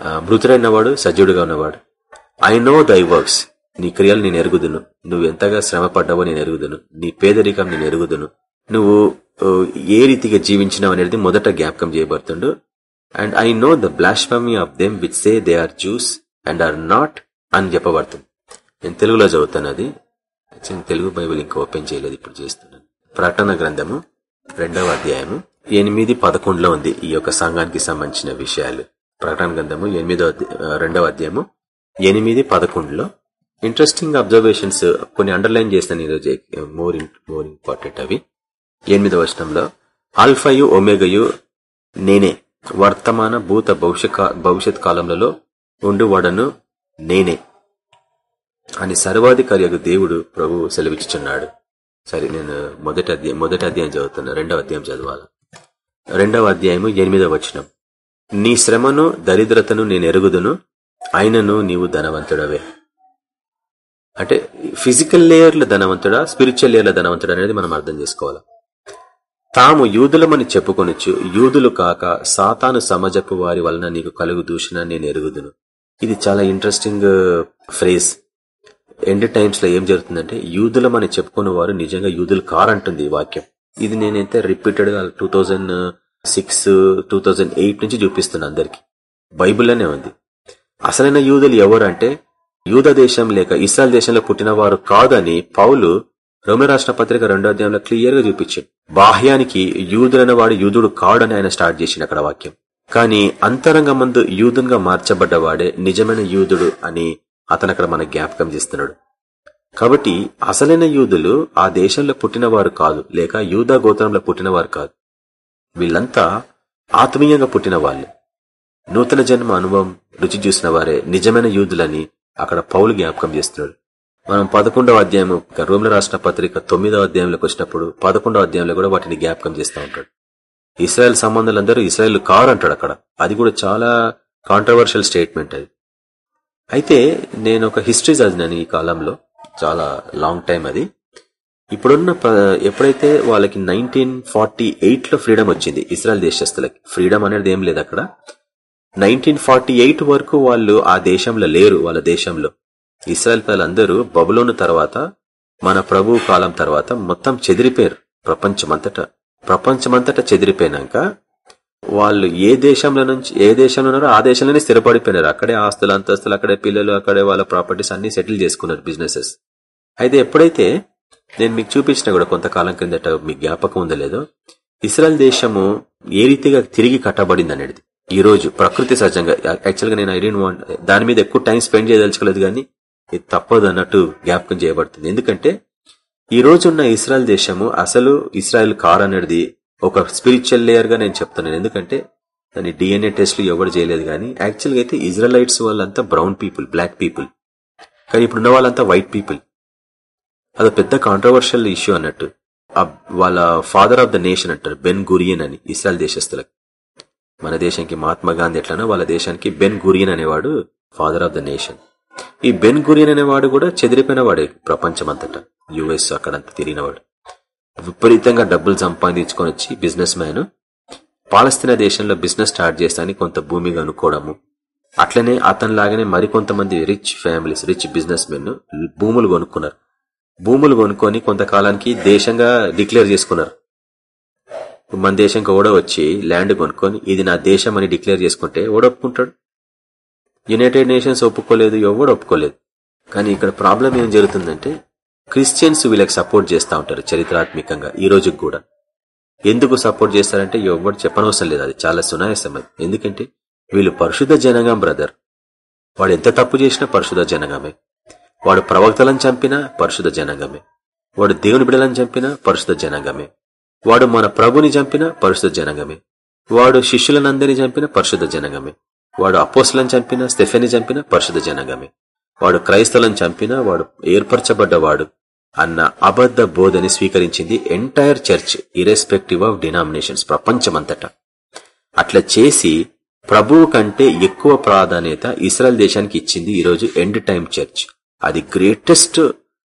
మృతుడైనవాడు సజ్జుడుగా ఉన్నవాడు. ఐ నో దై వర్క్స్ నీ క్రియలు నేను ఎరుగుదును. నువ్వు ఎంతగా శ్రమ పడ్డావో నేను ఎరుగుదును. నీ పేదరికం నేను ఎరుగుదును. నువ్వు ఏ రీతిగా జీవించినావు అనేది మొదట జ్ఞాపకం చేయబడుతుండు. And I know the blasphemy of them which say they are Jews and are not అని చెప్పబడుతుంది. నేను తెలుగులో చదువుతాను అది. తెలుగు బైబిల్ ఇంకా ఓపెన్ చేయలేదు ఇప్పుడు చేస్తున్నాను. ప్రకటన గ్రంథము రెండవ అధ్యాయము ఎనిమిది పదకొండులో ఉంది ఈ యొక్క సంఘానికి సంబంధించిన విషయాలు. ప్రకటన గ్రంథము ఎనిమిదో రెండవ అధ్యాయము ఎనిమిది పదకొండులో ఇంట్రెస్టింగ్ అబ్జర్వేషన్స్ uh, కొన్ని అండర్లైన్ చేసిన ఈరోజు మోర్ మోర్ ఇంపార్టెంట్ అవి. ఎనిమిదవ వచనంలో ఆల్ఫయు ఒమేగయు నేనే వర్తమాన భూత భవిష్య భవిష్యత్ కాలంలో ఉండువాడను నేనే. అని సర్వాధికారి దేవుడు ప్రభు సెలవిచ్చుచున్నాడు. సరే నేను మొదటి అధ్యాయం మొదటి అధ్యాయం చదువుతున్నా రెండవ అధ్యాయం చదవాలి? రెండవ అధ్యాయము ఎనిమిదవ వచనం. నీ శ్రమను దరిద్రతను నేను ఎరుగుదును అయినను నీవు ధనవంతుడవే. అంటే ఫిజికల్ లేయర్ల ధనవంతుడా స్పిరిచువల్ లేయర్ల ధనవంతుడా అనేది మనం అర్థం చేసుకోవాలి? తాము యూదులమని చెప్పుకొనొచ్చు యూదులు కాక సాతాను సమజపు వారి వలన నీకు కలుగు దూషణ నేను ఎరుగుదును. ఇది చాలా ఇంట్రెస్టింగ్ ఫ్రేజ్ ఎండ్ టైమ్స్లో ఏం జరుగుతుందంటే యూదులమని చెప్పుకున్న వారు నిజంగా యూదులు కారంటుంది ఈ వాక్యం. ఇది నేనైతే రిపీటెడ్గా two thousand six two thousand eight నుంచి చూపిస్తున్నా అందరికి. బైబిల్లోనే ఉంది. అసలైన యూదులు ఎవరు అంటే యూద దేశం లేక ఇస్రాయల్ దేశంలో పుట్టిన వారు కాదని పౌలు రోమి రాష్ట్ర పత్రిక రెండో అధ్యాయంలో క్లియర్గా చూపించాడు. బాహ్యానికి యూదులైన వాడు యూదుడు కాడని ఆయన స్టార్ట్ చేసిన అక్కడ వాక్యం. కానీ అంతరంగ మందు యూదునిగా మార్చబడ్డవాడే నిజమైన యూదుడు అని అతను అక్కడ మన జ్ఞాపకం చేస్తున్నాడు. కాబట్టి అసలైన యూదులు ఆ దేశంలో పుట్టినవారు కాదు లేక యూదా గోత్రంలో పుట్టినవారు కాదు. వీళ్ళంతా ఆత్మీయంగా పుట్టిన వాళ్ళు. నూతన జన్మ అనుభవం రుచి చూసిన వారే నిజమైన యూదులని అక్కడ పౌలు జ్ఞాపకం చేస్తున్నాడు. మనం పదకొండవ అధ్యాయం రోమిల రాష్ట్ర పత్రిక తొమ్మిదవ అధ్యాయంలోకి వచ్చినప్పుడు పదకొండవ అధ్యాయంలో కూడా వాటిని జ్ఞాపకం చేస్తూ ఉంటాడు. ఇస్రాయల్ సంబంధాలందరూ ఇస్రాయల్ కారు అంటాడు అక్కడ. అది కూడా చాలా కాంట్రవర్షియల్ స్టేట్మెంట్ అది. అయితే నేను ఒక హిస్టరీ చదివినాను ఈ కాలంలో. చాలా లాంగ్ టైం అది. ఇప్పుడున్న ప- ఎప్పుడైతే వాళ్ళకి నైన్టీన్ ఫార్టీ ఎయిట్లో ఫ్రీడమ్ వచ్చింది ఇస్రాయల్ దేశస్తులకి ఫ్రీడమ్ అనేది ఏం లేదు అక్కడ. నైన్టీన్ ఫార్టీ ఎయిట్ వరకు వాళ్ళు ఆ దేశంలో లేరు వాళ్ళ దేశంలో. ఇస్రాయల్ పిల్లలందరూ బబులోను తర్వాత మన ప్రభు కాలం తర్వాత మొత్తం చెదిరిపోయారు ప్రపంచమంతటా. ప్రపంచమంతటా చెదిరిపోయినాక వాళ్ళు ఏ దేశంలో నుంచి ఏ దేశంలో ఉన్నారో ఆ దేశంలోనే స్థిరపడిపోయినారు. అక్కడే ఆస్తులు అంతస్తులు అక్కడే పిల్లలు అక్కడే వాళ్ళ ప్రాపర్టీస్ అన్ని సెటిల్ చేసుకున్నారు బిజినెసెస్. అయితే ఎప్పుడైతే నేను మీకు చూపించిన కూడా కొంతకాలం క్రిందట మీకు జ్ఞాపకం ఉందో లేదో ఇస్రాయల్ దేశము ఏ రీతిగా తిరిగి కట్టబడింది అనేది. ఈ రోజు ప్రకృతి సహజంగా యాక్చువల్గా నేను ఐ డెంట్ వాంట్ దాని మీద ఎక్కువ టైం స్పెండ్ చేయదలుచుకోలేదు కానీ ఇది తప్పదు అన్నట్టు జ్ఞాపకం చేయబడుతుంది. ఎందుకంటే ఈ రోజున్న ఇస్రాయల్ దేశము అసలు ఇస్రాయల్ కార్ అనేది ఒక స్పిరిచువల్ లేయర్గా నేను చెప్తున్నాను. ఎందుకంటే దాని డిఎన్ఏ టెస్ట్లు ఎవరు చేయలేదు కానీ యాక్చువల్గా అయితే ఇజ్రాయలైట్స్ వాళ్ళంతా బ్రౌన్ పీపుల్ బ్లాక్ పీపుల్ కానీ ఇప్పుడున్న వాళ్ళంతా వైట్ పీపుల్ అది పెద్ద కాంట్రవర్షియల్ ఇష్యూ అన్నట్టు. వాళ్ళ ఫాదర్ ఆఫ్ ద నేషన్ అంటారు బెన్ గురియన్ అని ఇస్రాయల్ దేశస్తులకు మన దేశానికి మహాత్మా గాంధీ ఎట్లనో వాళ్ళ దేశానికి బెన్ గురియన్ అనేవాడు ఫాదర్ ఆఫ్ ద నేషన్ ఈ బెన్ గురియన్ అనేవాడు కూడా చెదిరిపోయిన వాడే ప్రపంచం అంతటా యుఎస్ అక్కడంతా తిరిగినవాడు. విపరీతంగా డబ్బులు సంపాదించుకొని వచ్చి బిజినెస్ మ్యాన్ పాలస్తీనా దేశంలో బిజినెస్ స్టార్ట్ చేస్తానికి కొంత భూమి కొనుక్కోవడము. అట్లనే అతని లాగానే మరికొంతమంది rich families rich business men భూములు కొనుక్కున్నారు. భూములు కొనుక్కొని కొంతకాలానికి దేశంగా డిక్లేర్ చేసుకున్నారు. మన దేశంకి ఓడ వచ్చి ల్యాండ్ కొనుక్కొని ఇది నా దేశం అని డిక్లేర్ చేసుకుంటే ఓడ ఒప్పుకుంటాడు. యునైటెడ్ నేషన్స్ ఒప్పుకోలేదు ఎవడు ఒప్పుకోలేదు. కానీ ఇక్కడ ప్రాబ్లం ఏం జరుగుతుందంటే క్రిస్టియన్స్ వీళ్ళకి సపోర్ట్ చేస్తూ ఉంటారు చరిత్రాత్మకంగా ఈ రోజుకి కూడా. ఎందుకు సపోర్ట్ చేస్తారంటే ఎవరు చెప్పనవసరం లేదు అది చాలా సునాయాసం అది ఎందుకంటే వీళ్ళు పరిశుద్ధ జనగం బ్రదర్. వాడు ఎంత తప్పు చేసినా పరిశుద్ధ జనగమే. వాడు ప్రవక్తలను చంపినా పరిశుద్ధ జనగమే. వాడు దేవుని బిడలను చంపినా పరిశుద్ధ జనగమే. వాడు మన ప్రభుని చంపిన పరిశుద్ధ జనగమే. వాడు శిష్యులనందరినీ చంపిన పరిశుద్ధ జనగమే. వాడు అపోస్లను చంపిన స్టెఫెని చంపిన పరిశుద్ధ జనగమే. వాడు క్రైస్తలను చంపిన వాడు ఏర్పరచబడ్డవాడు అన్న అబద్ధ బోధని స్వీకరించింది entire church irrespective of denominations ప్రపంచమంతటా. అట్లా చేసి ప్రభువు కంటే ఎక్కువ ప్రాధాన్యత ఇస్రాయల్ దేశానికి ఇచ్చింది ఈరోజు ఎండ్ టైం చర్చ్. అది గ్రేటెస్ట్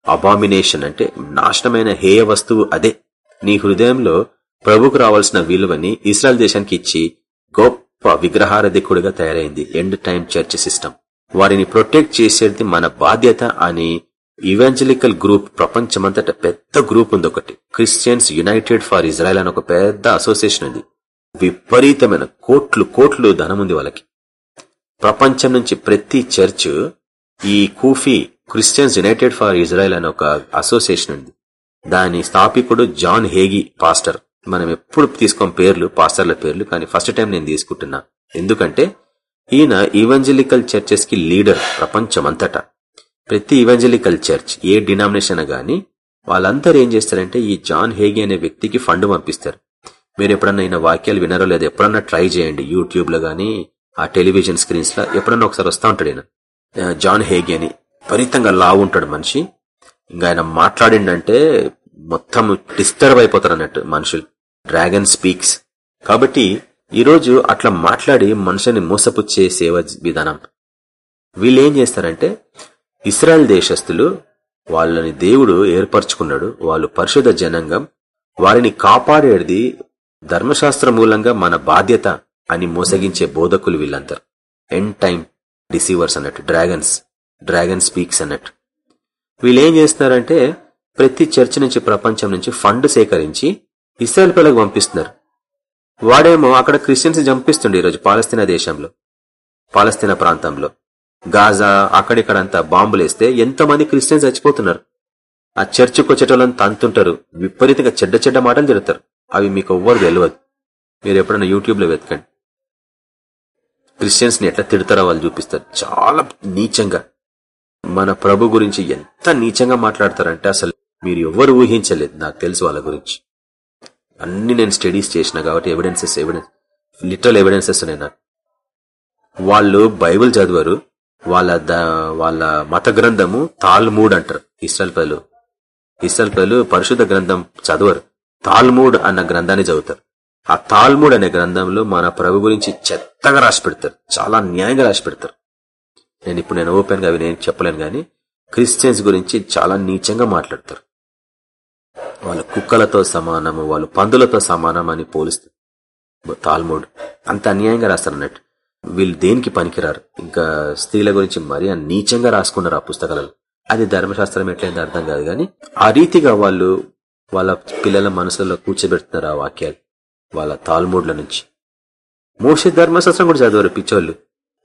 అబామినేషన్ అంటే నాశనమైన హేయ వస్తువు అదే. నీ హృదయంలో ప్రభుకు రావాల్సిన విలువని ఇస్రాయల్ దేశానికి ఇచ్చి గొప్ప విగ్రహారధికుడిగా తయారైంది ఎండ్ టైం చర్చ్ సిస్టమ్. వారిని ప్రొటెక్ట్ చేసేది మన బాధ్యత అని ఇవాంజలికల్ గ్రూప్ ప్రపంచమంతట పెద్ద గ్రూప్ ఉంది ఒకటి. క్రిస్టియన్స్ యునైటెడ్ ఫర్ ఇజ్రాయల్ అని ఒక పెద్ద అసోసియేషన్ ఉంది. విపరీతమైన కోట్లు కోట్లు ధనం ఉంది వాళ్ళకి. ప్రపంచం నుంచి ప్రతి చర్చ్ ఈ కూఫీ క్రిస్టియన్స్ యునైటెడ్ ఫర్ ఇజ్రాయల్ అనే ఒక అసోసియేషన్ ఉంది. దాని స్థాపికుడు జాన్ హేగి పాస్టర్. మనం ఎప్పుడు తీసుకోం పేర్లు పాస్టర్ల పేర్లు కానీ ఫస్ట్ టైం నేను తీసుకుంటున్నా. ఎందుకంటే ఈయన ఈవంజలికల్ చర్చెస్కి లీడర్ ప్రపంచమంతటా. ప్రతి ఈవంజలికల్ చర్చ్ ఏ డినామినేషన్ గాని వాళ్ళందరూ ఏం చేస్తారంటే ఈ జాన్ హేగి అనే వ్యక్తికి ఫండ్ పంపిస్తారు. మీరు ఎప్పుడన్నా ఈయన వాక్యాలు వినరో లేదా ఎప్పుడన్నా ట్రై చేయండి యూట్యూబ్లో గానీ ఆ టెలివిజన్ స్క్రీన్స్లో ఎప్పుడన్నా ఒకసారి వస్తూ ఉంటాడు ఈయన. జాన్ హేగి అని. విపరీతంగా లావు ఉంటాడు మనిషి. ఇంకా ఆయన మాట్లాడిండంటే మొత్తం డిస్టర్బ్ అయిపోతారు అన్నట్టు మనుషులు. Dragon speaks. కాబట్టి ఈరోజు అట్లా మాట్లాడి మనుషుని మోసపుచ్చే సేవ విధానం. వీళ్ళు ఏం చేస్తారంటే ఇస్రాయల్ దేశస్తులు వాళ్ళని దేవుడు ఏర్పరచుకున్నాడు వాళ్ళు పరిశుధ జనాంగం వారిని కాపాడేది ధర్మశాస్త్ర మూలంగా మన బాధ్యత అని మోసగించే బోధకులు వీళ్ళందరూ. ఎండ్ టైం డిసీవర్స్ అన్నట్టు డ్రాగన్స్ డ్రాగన్ స్పీక్స్ అన్నట్టు. వీళ్ళు ఏం చేస్తున్నారంటే ప్రతి చర్చ్ నుంచి ప్రపంచం నుంచి ఫండ్ సేకరించి ఇస్రాయల్ పిల్లలకు పంపిస్తున్నారు. వాడేమో అక్కడ క్రిస్టియన్స్ చంపిస్తుండే ఈరోజు పాలస్తీనా దేశంలో పాలస్తీనా ప్రాంతంలో. గాజా అక్కడిక్కడంతా బాంబులేస్తే ఎంతమంది క్రిస్టియన్స్ చచ్చిపోతున్నారు. ఆ చర్చికి వచ్చేటోళ్ళని తంతుంటారు. విపరీతంగా చెడ్డ చెడ్డ మాటలు తిడతారు. అవి మీకు ఎవ్వరు తెలియదు మీరు ఎప్పుడైనా యూట్యూబ్లో వెతకండి. క్రిస్టియన్స్ని ఎట్లా తిడతారో వాళ్ళు చూపిస్తారు. చాలా నీచంగా. మన ప్రభు గురించి ఎంత నీచంగా మాట్లాడతారంటే అసలు మీరు ఎవరు ఊహించలేదు నాకు తెలుసు వాళ్ళ గురించి. అన్ని నేను స్టడీస్ చేసిన కాబట్టి ఎవిడెన్సెస్ ఎవిడెన్స్ లిటరల్ ఎవిడెన్సెస్ ఉన్నాయి నాకు. వాళ్ళు బైబిల్ చదివారు వాళ్ళ వాళ్ళ మత గ్రంథము తాల్మూడ్ అంటారు ఇస్రాయల్ ప్రజలు. ఇస్రాయల్ ప్రజలు పరిశుద్ధ గ్రంథం చదవరు తాల్మూడ్ అన్న గ్రంథాన్ని చదువుతారు. ఆ తాల్మూడ్ అనే గ్రంథంలో మన ప్రభు గురించి చెత్తగా రాసి పెడతారు చాలా న్యాయంగా రాసి పెడతారు. నేను ఇప్పుడు నేను ఓపెన్గా అవి నేను చెప్పలేను కానీ క్రిస్టియన్స్ గురించి చాలా నీచంగా మాట్లాడతారు. వాళ్ళ కుక్కలతో సమానము వాళ్ళు పందులతో సమానం అని పోలిస్తారు తాల్మూడ్. అంత అన్యాయంగా రాస్తారు అన్నట్టు వీళ్ళు దేనికి పనికిరారు? ఇంకా స్త్రీల గురించి మరీ నీచంగా రాసుకున్నారు ఆ పుస్తకాలలో. అది ధర్మశాస్త్రం ఎట్లయింది అర్థం కాదు కానీ ఆ రీతిగా వాళ్ళు వాళ్ళ పిల్లల మనసులో కూర్చోబెడుతున్నారు ఆ వాక్యాలు వాళ్ళ తాల్మూడ్ల నుంచి. మోసే ధర్మశాస్త్రం కూడా చదివారు పిచ్చోళ్ళు.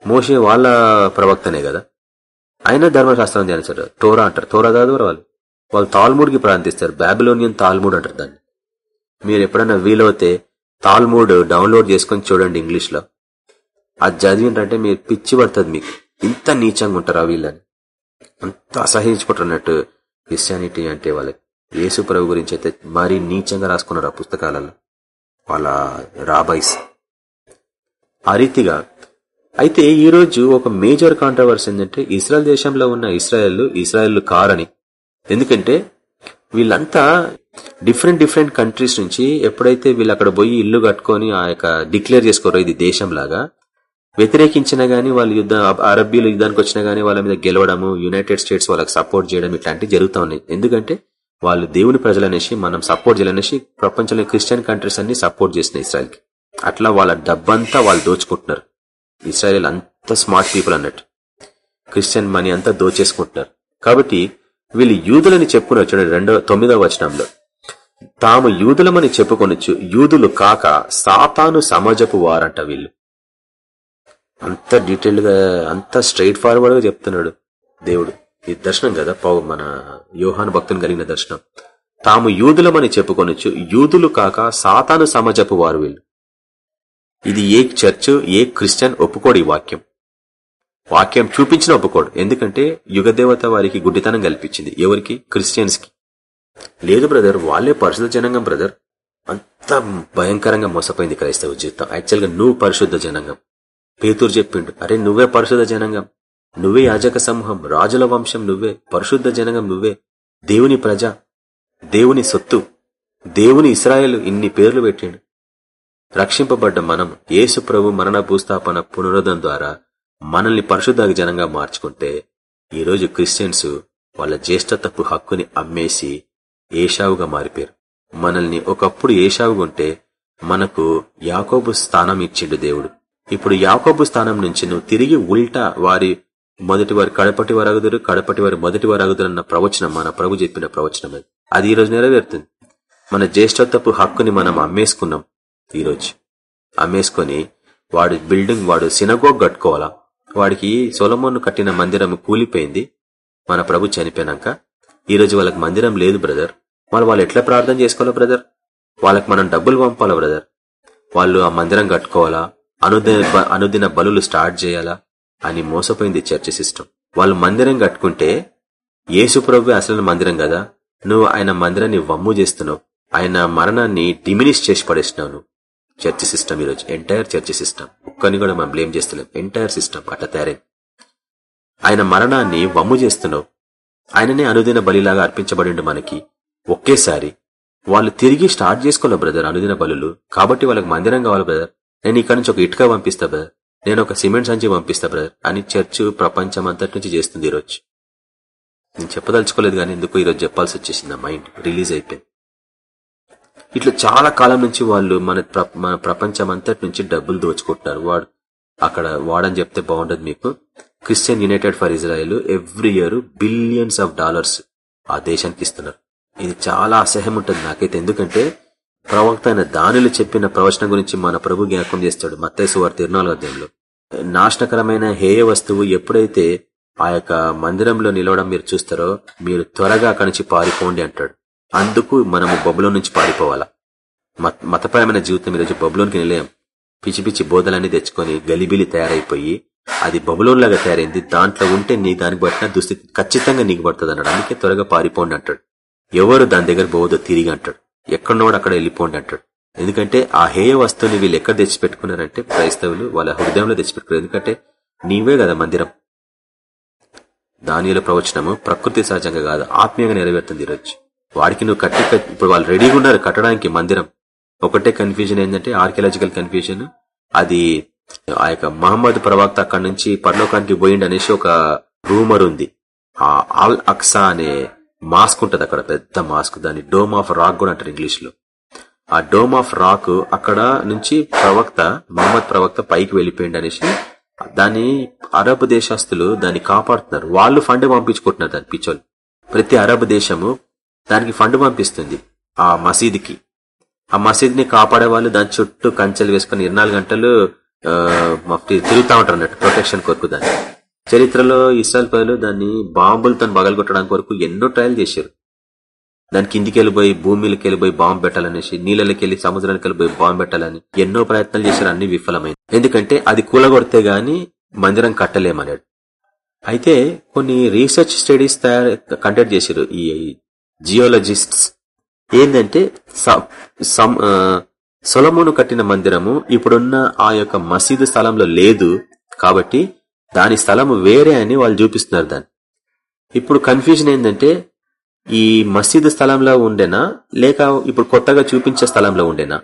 మోసే వాళ్ళ ప్రవక్తనే కదా? ఆయన ధర్మశాస్త్రం ధ్యానించారు. టోరా అంటారు. టోరా కాదు వాళ్ళు. వాళ్ళు తాల్మూడ్కి ప్రాంతిస్తారు. బాబిలోనియన్ తాల్మూడ్ అంటారు దాన్ని. మీరు ఎప్పుడైనా వీలవుతే తాల్మూడ్ డౌన్లోడ్ చేసుకొని చూడండి ఇంగ్లీష్లో. అది చదివింటే మీరు పిచ్చి పడుతుంది మీకు. ఇంత నీచంగా ఉంటారు ఆ వీళ్ళని. అంత అసహించుకుంటున్నట్టు క్రిస్టియానిటీ అంటే వాళ్ళకి. యేసు ప్రభు గురించి అయితే మరీ నీచంగా రాసుకున్నారు ఆ పుస్తకాలలో. వాళ్ళ రాబైస్. ఆ రీతిగా అయితే ఈ రోజు ఒక మేజర్ కాంట్రవర్సీ ఏంటంటే ఇస్రాయల్ దేశంలో ఉన్న ఇస్రాయల్ ఇస్రాయల్ కారని. ఎందుకంటే వీళ్ళంతా డిఫరెంట్ డిఫరెంట్ కంట్రీస్ నుంచి ఎప్పుడైతే వీళ్ళు అక్కడ పోయి ఇల్లు కట్టుకొని ఆ యొక్క డిక్లేర్ చేసుకోరో ఇది దేశంలాగా వ్యతిరేకించినా గానీ వాళ్ళు యుద్ధ అరబ్బీలు యుద్ధానికి వచ్చినా గానీ వాళ్ళ మీద గెలవడము యునైటెడ్ స్టేట్స్ వాళ్ళకి సపోర్ట్ చేయడం ఇట్లాంటివి జరుగుతూ ఉన్నాయి. ఎందుకంటే వాళ్ళు దేవుని ప్రజలనేసి మనం సపోర్ట్ చేయాలనేసి ప్రపంచంలో క్రిస్టియన్ కంట్రీస్ అన్ని సపోర్ట్ చేసిన ఇస్రాయల్కి. అట్లా వాళ్ళ డబ్బంతా వాళ్ళు దోచుకుంటున్నారు. ఇస్రాయల్ అంత స్మార్ట్ పీపుల్ అన్నట్టు. క్రిస్టియన్ మనీ అంతా దోచేసుకుంటున్నారు. కాబట్టి వీళ్ళు యూదులని చెప్పుకున్నారు చూడండి రెండవ తొమ్మిదవ వచనంలో. తాము యూదులమని చెప్పుకొనొచ్చు యూదులు కాక సాతాను సమాజపు వారంట వీళ్ళు. అంత డీటెయిల్గా అంత స్ట్రైట్ ఫార్వర్డ్గా చెప్తున్నాడు దేవుడు. ఈ దర్శనం కదా పావు మన యోహాను భక్తుని కలిగిన దర్శనం. తాము యూదులమని చెప్పుకొనొచ్చు యూదులు కాక సాతాను సమాజపు వారు వీళ్ళు. ఇది ఏ చర్చ్ ఏ క్రిస్టియన్ ఒప్పుకోడు ఈ వాక్యం. వాక్యం చూపించిన ఒప్పుకోడు. ఎందుకంటే యుగదేవత వారికి గుడ్డితనం కల్పించింది. ఎవరికి? క్రిస్టియన్స్కి లేదు బ్రదర్ వాళ్ళే పరిశుద్ధ జనాంగం బ్రదర్. అంత భయంకరంగా మోసపోయింది క్రైస్తవ జీవితం. యాక్చువల్గా నువ్వు పరిశుద్ధ జనాంగం. పేతూరు చెప్పిండు అరే నువ్వే పరిశుద్ధ జనాంగం. నువ్వే యాజక సమూహం. రాజుల వంశం నువ్వే. పరిశుద్ధ జనాంగం నువ్వే. దేవుని ప్రజ దేవుని సొత్తు. దేవుని ఇస్రాయలు ఇన్ని పేర్లు పెట్టిండు. రక్షింపబడ్డ మనం యేసు ప్రభు మరణ భూస్థాపన పునరుద్ధం ద్వారా మనల్ని పరిశుద్ధ జనంగా మార్చుకుంటే ఈరోజు క్రిస్టియన్స్ వాళ్ళ జ్యేష్ఠతపు హక్కుని అమ్మేసి ఏషావుగా మారిపోయారు. మనల్ని ఒకప్పుడు ఏషావుగా ఉంటే మనకు యాకోబు స్థానం ఇచ్చిండు దేవుడు. ఇప్పుడు యాకోబు స్థానం నుంచి నువ్వు తిరిగి ఉల్టా వారి మొదటి వారి కడపటి వరగుదురు కడపటి వారి మొదటి వరగుదురు అన్న ప్రవచనం మన ప్రభు చెప్పిన ప్రవచనం అది అది ఈ రోజు నెరవేరుతుంది. మన జ్యేష్ఠత్వపు హక్కుని మనం అమ్మేసుకున్నాం. ఈరోజు అమ్మేసుకొని వాడు బిల్డింగ్ వాడు సినగోగ్ కట్టుకోవాలా? వాడికి సొలమోన్ కట్టిన మందిరం కూలిపోయింది. మన ప్రభు చనిపోయినాక ఈరోజు వాళ్ళకి మందిరం లేదు బ్రదర్. మరి వాళ్ళు ఎట్లా ప్రార్థన చేసుకోవాలా బ్రదర్? వాళ్ళకి మనం డబ్బులు పంపాలా బ్రదర్? వాళ్ళు ఆ మందిరం కట్టుకోవాలా? అనుదిన అనుదిన బలులు స్టార్ట్ చేయాలా? అని మోసపోయింది చర్చ సిస్టమ్ వాళ్ళు మందిరం కట్టుకుంటే యేసు ప్రభు అసలు మందిరం కదా? నువ్వు ఆయన మందిరాన్ని వమ్ము చేస్తున్నావు. ఆయన మరణాన్ని డిమినిష్ చేసి పడేసినావు నువ్వు. చర్చ్ సిస్టమ్ ఈరోజు. Entire church system. ఒక్కని కూడా మనం బ్లేమ్ చేస్తలేం. ఎంటైర్ సిస్టమ్ అట్లా తయారైంది. ఆయన మరణాన్ని వమ్ము చేస్తున్నావు. ఆయననే అనుదిన బలిలాగా అర్పించబడి మనకి. ఒకేసారి వాళ్ళు తిరిగి స్టార్ట్ చేసుకోవాలి బ్రదర్ అనుదిన బలులు. కాబట్టి వాళ్ళకి మందిరం కావాలి బ్రదర్ నేను ఇక్కడ నుంచి ఒక ఇటుక పంపిస్తా బ్రదర్ నేను ఒక సిమెంట్ సంచి పంపిస్తా బ్రదర్ అని చర్చ్ ప్రపంచం అంతటి నుంచి చేస్తుంది ఈరోజు. నేను చెప్పదలుచుకోలేదు కానీ ఎందుకు ఈరోజు చెప్పాల్సి వచ్చేసింది మైండ్ రిలీజ్ అయిపోయింది. ఇట్లా చాలా కాలం నుంచి వాళ్ళు మన మన ప్రపంచం అంతటి నుంచి డబ్బులు దోచుకుంటున్నారు. వాడు అక్కడ వాడని చెప్తే బాగుండదు మీకు. Christian united for Israel every year billions of dollars ఆ దేశానికి ఇస్తున్నారు. ఇది చాలా అసహ్యం ఉంటుంది నాకైతే. ఎందుకంటే ప్రవక్త అయిన దానిలు చెప్పిన ప్రవచనం గురించి మన ప్రభు జ్ఞాపకం చేస్తాడు. మత్తేసు వారి తిరునాలుగు అధ్యాయంలో. నాశనకరమైన హేయ వస్తువు ఎప్పుడైతే ఆ యొక్క మందిరంలో నిలవడం మీరు చూస్తారో మీరు త్వరగా అక్కడి నుంచి పారిపోండి అంటాడు. అందుకు మనము బొబ్బలో నుంచి పారిపోవాలా? మతపరమైన జీవితం ఈరోజు బొబ్బలోనికి నిలయం. పిచ్చి పిచ్చి బోధలన్నీ తెచ్చుకొని గలిబిలి తయారైపోయి అది బబులోన్ లాగా తయారైంది. దాంట్లో ఉంటే నీ దానికి పట్టిన దుస్థితి ఖచ్చితంగా నీకు పడుతుంది అన్నాడు అందుకే త్వరగా పారిపోండి అంటాడు. ఎవరు దాని దగ్గర పోవద్దో తిరిగి అంటాడు. ఎక్కడనోడు అక్కడ వెళ్ళిపోండి అంటాడు. ఎందుకంటే ఆ హేయ వస్తువుని వీళ్ళు ఎక్కడ తెచ్చిపెట్టుకున్నారంటే క్రైస్తవులు వాళ్ళ హృదయంలో తెచ్చిపెట్టుకున్నారు. ఎందుకంటే నీవే కదా మందిరం. దానిలో ప్రవచనము ప్రకృతి సహజంగా కాదు ఆత్మీయంగా నెరవేరుతుంది ఈరోజు. వాడికి నువ్వు కట్టి ఇప్పుడు వాళ్ళు రెడీగా ఉన్నారు కట్టడానికి మందిరం. ఒకటే కన్ఫ్యూజన్ ఏంటంటే ఆర్కియలాజికల్ కన్ఫ్యూజన్ అది ఆ యొక్క మహమ్మద్ ప్రవక్త అక్కడి నుంచి పరలోకానికి పోయిండు అనేసి ఒక రూమర్ ఉంది. ఆ ఆల్ అక్సా అనే మాస్క్ ఉంటుంది అక్కడ పెద్ద మాస్క్. దాన్ని డోమ్ ఆఫ్ రాక్ కూడా అంటారు ఇంగ్లీష్లో. ఆ డోమ్ ఆఫ్ రాక్ అక్కడ నుంచి ప్రవక్త మహమ్మద్ ప్రవక్త పైకి వెళ్ళిపోయింది అనేసి దాన్ని అరబ్ దేశస్తులు దాన్ని కాపాడుతున్నారు. వాళ్ళు ఫండ్ పంపించుకుంటున్నారు దాని పిచ్చోళ్ళు. ప్రతి అరబ్ దేశము దానికి ఫండ్ పంపిస్తుంది ఆ మసీద్కి. ఆ మసీద్ని కాపాడే వాళ్ళు దాని చుట్టూ కంచెలు వేసుకుని ఇరవై గంటలు తిరుగుతా ఉంటారు అన్నట్టు ప్రొటెక్షన్ కొరకు దాన్ని. చరిత్రలో ఇస్రాయల్ ప్రజలు దాన్ని బాంబులతో బగలగొట్టడానికి వరకు ఎన్నో ట్రయల్ చేశారు. దాని కిందికి వెళ్ళిపోయి భూమిలోకి వెళ్ళిపోయి బాంబు పెట్టాలనేసి నీళ్ళకి వెళ్ళి సముద్రానికి వెళ్ళిపోయి బాంబు పెట్టాలని ఎన్నో ప్రయత్నాలు చేశారు అన్ని విఫలమైంది. ఎందుకంటే అది కూలగొడితే గాని మందిరం కట్టలేమన్నాడు. అయితే కొన్ని రీసెర్చ్ స్టడీస్ తయారు కండక్ట్ చేశారు ఈ జియోలజిస్ట్స్. ఏంటంటే సొలమును కట్టిన మందిరము ఇప్పుడున్న ఆ యొక్క మసీదు స్థలంలో లేదు కాబట్టి దాని స్థలము వేరే అని వాళ్ళు చూపిస్తున్నారు దాన్ని. ఇప్పుడు కన్ఫ్యూజన్ ఏంటంటే ఈ మసీదు స్థలంలో ఉండేనా లేక ఇప్పుడు కొత్తగా చూపించే స్థలంలో ఉండేనా?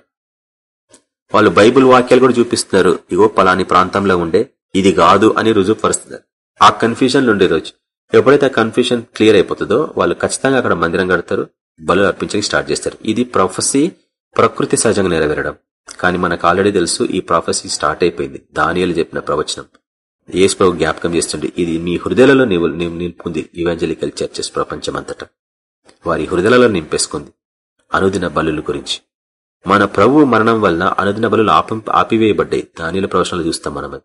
వాళ్ళు బైబుల్ వాక్యాలు కూడా చూపిస్తున్నారు ఇగో పలాని ప్రాంతంలో ఉండే ఇది కాదు అని రుజువుపరుస్తున్నారు ఆ కన్ఫ్యూజన్లు ఉండే రోజు. ఎప్పుడైతే ఆ క్లియర్ అయిపోతుందో వాళ్ళు ఖచ్చితంగా అక్కడ మందిరం కడతారు బలు అర్పించడానికి స్టార్ట్ చేస్తారు. ఇది ప్రొఫెసీ ప్రకృతి సహజంగా నెరవేరడం. కానీ మనకు ఆల్రెడీ తెలుసు ఈ ప్రొఫెసీ స్టార్ట్ అయిపోయింది. దానియలు చెప్పిన ప్రవచనం. ఏసు ప్రభు జ్ఞాపకం చేస్తుండే ఇది మీ హృదయాలలో నీవు ఇవాంజలికల్ చర్చెస్ ప్రపంచమంతటా. వారి హృదయాలలో నింపేసుకుంది. అనుదిన బలుల గురించి. మన ప్రభు మరణం వలన అనుదిన బలులు ఆపం ఆపివేయబడ్డాయి. దానిల ప్రవచనాలు చూస్తాం మనం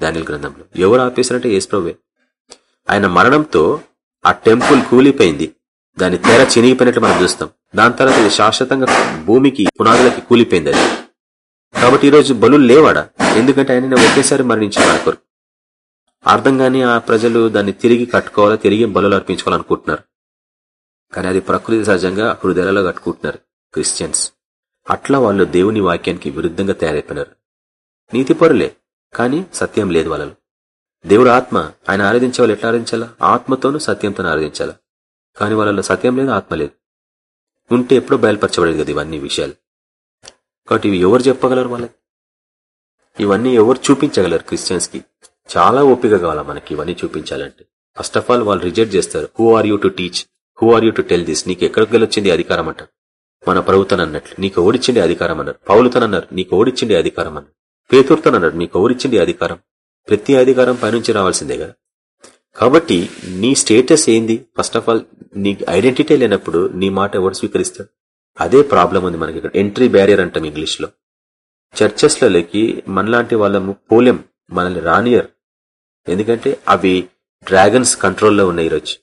దానిల గ్రంథంలో. ఎవరు ఆపేశారంటే ఏసు ప్రభువే. ఆయన మరణంతో ఆ టెంపుల్ కూలిపోయింది. దాని తెర చినిగిపోయినట్లు మనం చూస్తాం. దాని తర్వాత ఇది శాశ్వతంగా భూమికి పునాదులకి కూలిపోయింది అది. కాబట్టి ఈరోజు బలు లేవాడా? ఎందుకంటే ఆయన ఒకేసారి మరణించిన అర్థం కాని ఆ ప్రజలు దాన్ని తిరిగి కట్టుకోవాలా తిరిగి బలులు అర్పించుకోవాలనుకుంటున్నారు కానీ అది ప్రకృతి సహజంగా హృదయాలలో కట్టుకుంటున్నారు క్రిస్టియన్స్. అట్లా వాళ్ళు దేవుని వాక్యానికి విరుద్ధంగా తయారైపోయినారు. నీతిపరులే కానీ సత్యం లేదు వాళ్ళలో. దేవుడు ఆత్మ. ఆయన ఆరాధించే వాళ్ళు ఎట్లా ఆరాధించాలా? ఆత్మతోనూ సత్యంతో ఆరాధించాలా? కానీ వాళ్ళలో సత్యం లేదు ఆత్మ లేదు. ఉంటే ఎప్పుడో బయలుపరచబడేది కదా ఇవన్నీ విషయాలు. కాబట్టి ఇవి ఎవరు చెప్పగలరు వాళ్ళకి? ఇవన్నీ ఎవరు చూపించగలరు క్రిస్టియన్స్కి? చాలా ఓపిక కావాలా మనకి ఇవన్నీ చూపించాలంటే? ఫస్ట్ ఆఫ్ ఆల్ వాళ్ళు రిజెక్ట్ చేస్తారు. Who are you to teach who are you to tell this నీకు ఎక్కడికి వెళ్ళొచ్చింది అధికారం అంట మన ప్రభుత్వం అన్నట్లు. నీకు ఓడిచ్చింది అధికారం అన్నారు. పౌలుతనన్నారు. నీకు ఓడిచ్చింది అధికారం అన్నారు. పేతుర్తనన్నారు. నీకు ఓడిచ్చింది అధికారం? ప్రతి అధికారం పైనుంచి రావాల్సిందే కదా. కాబట్టి నీ స్టేటస్ ఏంది? ఫస్ట్ ఆఫ్ ఆల్ నీ ఐడెంటిటీ లేనప్పుడు నీ మాట ఎవరు స్వీకరిస్తాడు? అదే ప్రాబ్లం ఉంది మనకి ఇక్కడ. ఎంట్రీ బ్యారియర్ అంటాం ఇంగ్లీష్లో. చర్చెస్లలోకి మనలాంటి వాళ్ళము పోలెం. మనల్ని రానియర్ ఎందుకంటే అవి డ్రాగన్స్ కంట్రోల్లో ఉన్నాయి ఈరోజు.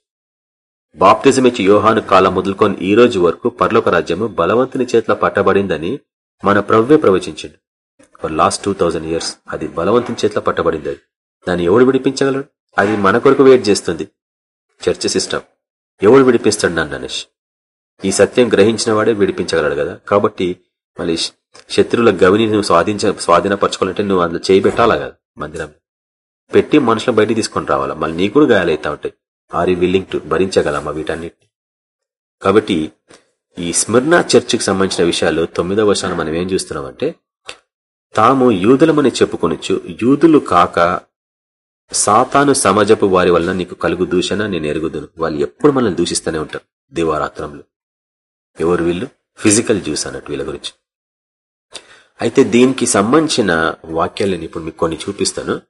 బాప్తిజం ఇచ్చి యోహాను కాలం మొదలుకొని ఈ రోజు వరకు పర్లోక రాజ్యము బలవంతుని చేతిలో పట్టబడిందని మన ప్రవ్వే ప్రవచించిండు. ఫర్ లాస్ట్ టూ ఇయర్స్ అది బలవంతుని చేతిలో పట్టబడింది అది. దాన్ని ఎవడు విడిపించగలడు? అది మన కొరకు వెయిట్ చేస్తుంది. చర్చ సిస్టమ్ ఎవడు విడిపిస్తాడు నన్ను అనేష్? ఈ సత్యం గ్రహించిన వాడే విడిపించగలడు కదా? కాబట్టి మళ్ళీ శత్రువుల గవిని నువ్వు స్వాధీన స్వాధీనపరచుకోవాలంటే నువ్వు అందులో చేయి పెట్టాలా కదా? మందిరం. పెట్టి మనుషులను బయటికి తీసుకొని రావాలా? మళ్ళీ నీకు కూడా గాయాలవుతా ఉంటాయి. ఆర్ యూ విల్లింగ్ టు భరించగలమా వీటన్నిటిని? కాబట్టి ఈ స్మరణ చర్చికి సంబంధించిన విషయాలు తొమ్మిదవ వర్షాన్ని మనం ఏం చూస్తున్నామంటే తాము యూదులమని చెప్పుకొనొచ్చు యూదులు కాక సాతాను సమాజపు వారి వలన నీకు కలుగు దూషణ నేను ఎరుగుదును. వాళ్ళు ఎప్పుడు మనల్ని దూషిస్తూనే ఉంటారు దివారాత్రంలో. ఎవరు వీళ్ళు? ఫిజికల్ జ్యూస్ అన్నట్టు వీళ్ళ గురించి. అయితే దీనికి సంబంధించిన వాక్యాలను ఇప్పుడు మీకు కొన్ని చూపిస్తాను.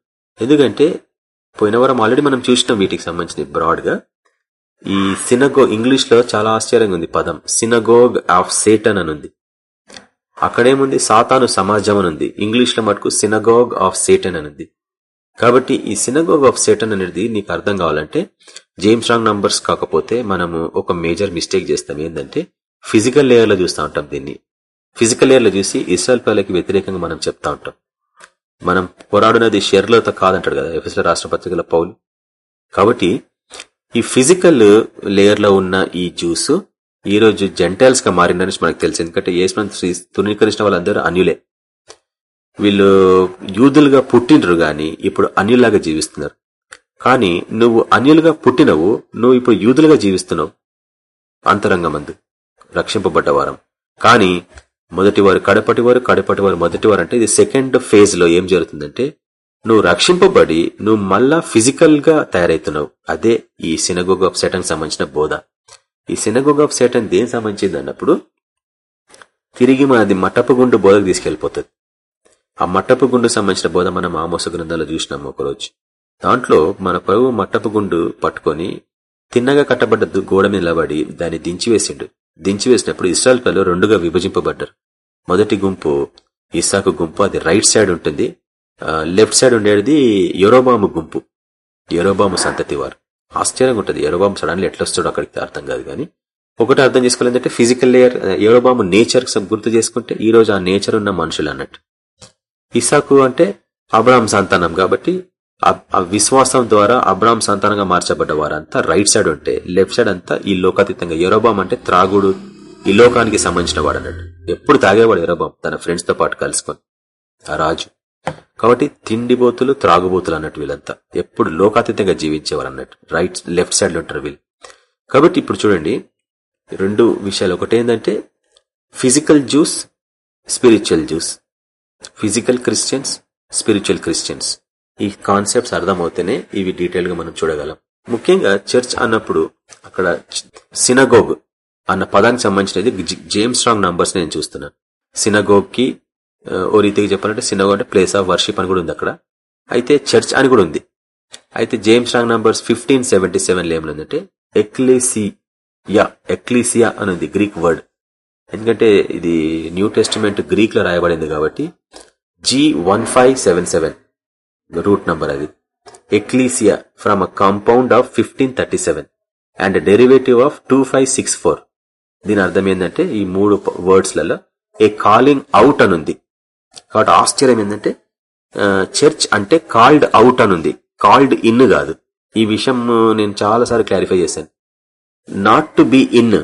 ఎందుకంటే పోయిన వారం ఆల్రెడీ మనం చూసినాం వీటికి సంబంధించిన బ్రాడ్గా. ఈ సినగో ఇంగ్లీష్లో చాలా ఆశ్చర్యంగా ఉంది పదం. సినగోగ్ ఆఫ్ సేటన్ అని ఉంది. అక్కడేముంది సాతాను సమాజం అని ఉంది మటుకు సినగోగ్ ఆఫ్ సేటన్ అని ఉంది కాబట్టి ఈ సినగోగ్ ఆఫ్ సేటన్ అనేది నీకు అర్థం కావాలంటే జేమ్స్ రాంగ్ నంబర్స్ కాకపోతే మనము ఒక మేజర్ మిస్టేక్ చేస్తాం. ఏంటంటే ఫిజికల్ లేయర్లో చూస్తూ ఉంటాం దీన్ని. ఫిజికల్ లేయర్లో చూసి ఇస్రాయల్ పిల్లలకి వ్యతిరేకంగా మనం చెప్తా ఉంటాం. మనం పోరాడినది షెర్లతో కాదంటాడు కదా ఎఫ్ఎస్ల రాష్ట్రపతిగల పౌలు. కాబట్టి ఈ ఫిజికల్ లేయర్లో ఉన్న ఈ జ్యూస్ ఈ రోజు జెంటైల్స్గా మారిందని మనకు తెలుసు. ఎందుకంటే ఏసుమంత్ తునీకరించిన వాళ్ళందరూ అన్యులే. వీళ్ళు యూదులుగా పుట్టినరు గాని ఇప్పుడు అన్యులాగా జీవిస్తున్నారు. కానీ నువ్వు అన్యులుగా పుట్టినవు నువ్వు ఇప్పుడు యూదులుగా జీవిస్తున్నావు. అంతరంగమందు రక్షింపబడ్డ వారం. కానీ మొదటివారు కడపటివారు మొదటి వారు అంటే ఇది సెకండ్ ఫేజ్లో ఏం జరుగుతుందంటే నువ్వు రక్షింపబడి నువ్వు మళ్ళా ఫిజికల్గా తయారైతున్నావు. అదే ఈ సినగోగ్ ఆఫ్ సెటన్ సంబంధించిన బోధ. ఈ సినగోగ్ ఆఫ్ సేటన్ దేని సంబంధించింది అన్నప్పుడు తిరిగి మనది మట్టపు గుండు బోధకు తీసుకెళ్ళిపోతుంది ఆ మట్టపు గుండు సంబంధించిన బోధ మనం ఆమోస గ్రంథాలు చూసినాము ఒకరోజు. దాంట్లో మన ప్రభు మట్టపు గుండు పట్టుకొని తిన్నగా కట్టబడ్డ గోడ మీద నిలబడి దాన్ని దించివేసిండు దించివేసినప్పుడు ఇస్రాయల్ పిల్లలు రెండుగా విభజింపబడ్డారు. మొదటి గుంపు ఇస్సాకు గుంపు అది రైట్ సైడ్ ఉంటుంది. లెఫ్ట్ సైడ్ ఉండేది యొరోబాము గుంపు. యొరోబాము సంతతి వారు ఆశ్చర్యంగా ఉంటుంది యొరోబాము సడన్లీ ఎట్లా వస్తాడో అక్కడికి అర్థం కాదు కానీ. ఒకటి అర్థం చేసుకోవాలంటే ఫిజికల్ లేయర్ యొరోబాము నేచర్ గుర్తు చేసుకుంటే ఈ రోజు ఆ నేచర్ ఉన్న మనుషులు అన్నట్టు. ఇసాకు అంటే అబ్రామ్ సంతానం కాబట్టి ఆ- విశ్వాసం ద్వారా అబ్రామ్ సంతానంగా మార్చబడ్డ వారంతా రైట్ సైడ్ ఉంటే లెఫ్ట్ సైడ్ అంతా ఈ లోకాతీతంగా ఎరోబామ్ అంటే త్రాగుడు ఈ లోకానికి సంబంధించిన వాడు అన్నట్టు. ఎప్పుడు తాగేవాడు ఎరోబామ్ తన ఫ్రెండ్స్తో పాటు కలుసుకొని. ఆ రాజు. కాబట్టి తిండిబోతులు త్రాగుబోతులు అన్నట్టు వీళ్ళంతా. ఎప్పుడు లోకాతీతంగా జీవించేవారు అన్నట్టు. రైట్ లెఫ్ట్ సైడ్లో ఉంటారు వీళ్ళు. కాబట్టి ఇప్పుడు చూడండి రెండు విషయాలు. ఒకటి ఏంటంటే physical Jews spiritual Jews physical Christians spiritual Christians ఈ కాన్సెప్ట్స్ అర్థమవుతేనే ఇవి డీటెయిల్గా మనం చూడగలం. ముఖ్యంగా చర్చ్ అన్నప్పుడు అక్కడ సినగోగ్ అన్న పదానికి సంబంధించినది జేమ్స్ రాంగ్ నంబర్స్ నేను చూస్తున్నాను సినగోగ్కి ఓ రీతికి చెప్పాలంటే సినగో అంటే ప్లేస్ ఆఫ్ వర్షిప్ అని కూడా ఉంది అక్కడ. అయితే చర్చ్ అని కూడా ఉంది. అయితే James Strong numbers fifteen seventy seven ఏమనుందంటే ecclesia ecclesia అని ఉంది గ్రీక్ వర్డ్ ఎందుకంటే ఇది న్యూ టెస్టిమెంట్ గ్రీక్లో రాయబడింది కాబట్టి G one five seven seven root number అది. Ecclesia from a compound of fifteen thirty seven and derivative of two five six four దీని అర్థం ఏంటంటే ఈ మూడు వర్డ్స్లలో ఏ కాలింగ్ అవుట్ అని ఉంది. కాబట్టి ఆశ్చర్యం ఏంటంటే చర్చ్ అంటే కాల్డ్ అవుట్ అని ఉంది. కాల్డ్ ఇన్ కాదు. ఈ విషయం నేను చాలాసార్లు క్లారిఫై చేశాను. Not to be in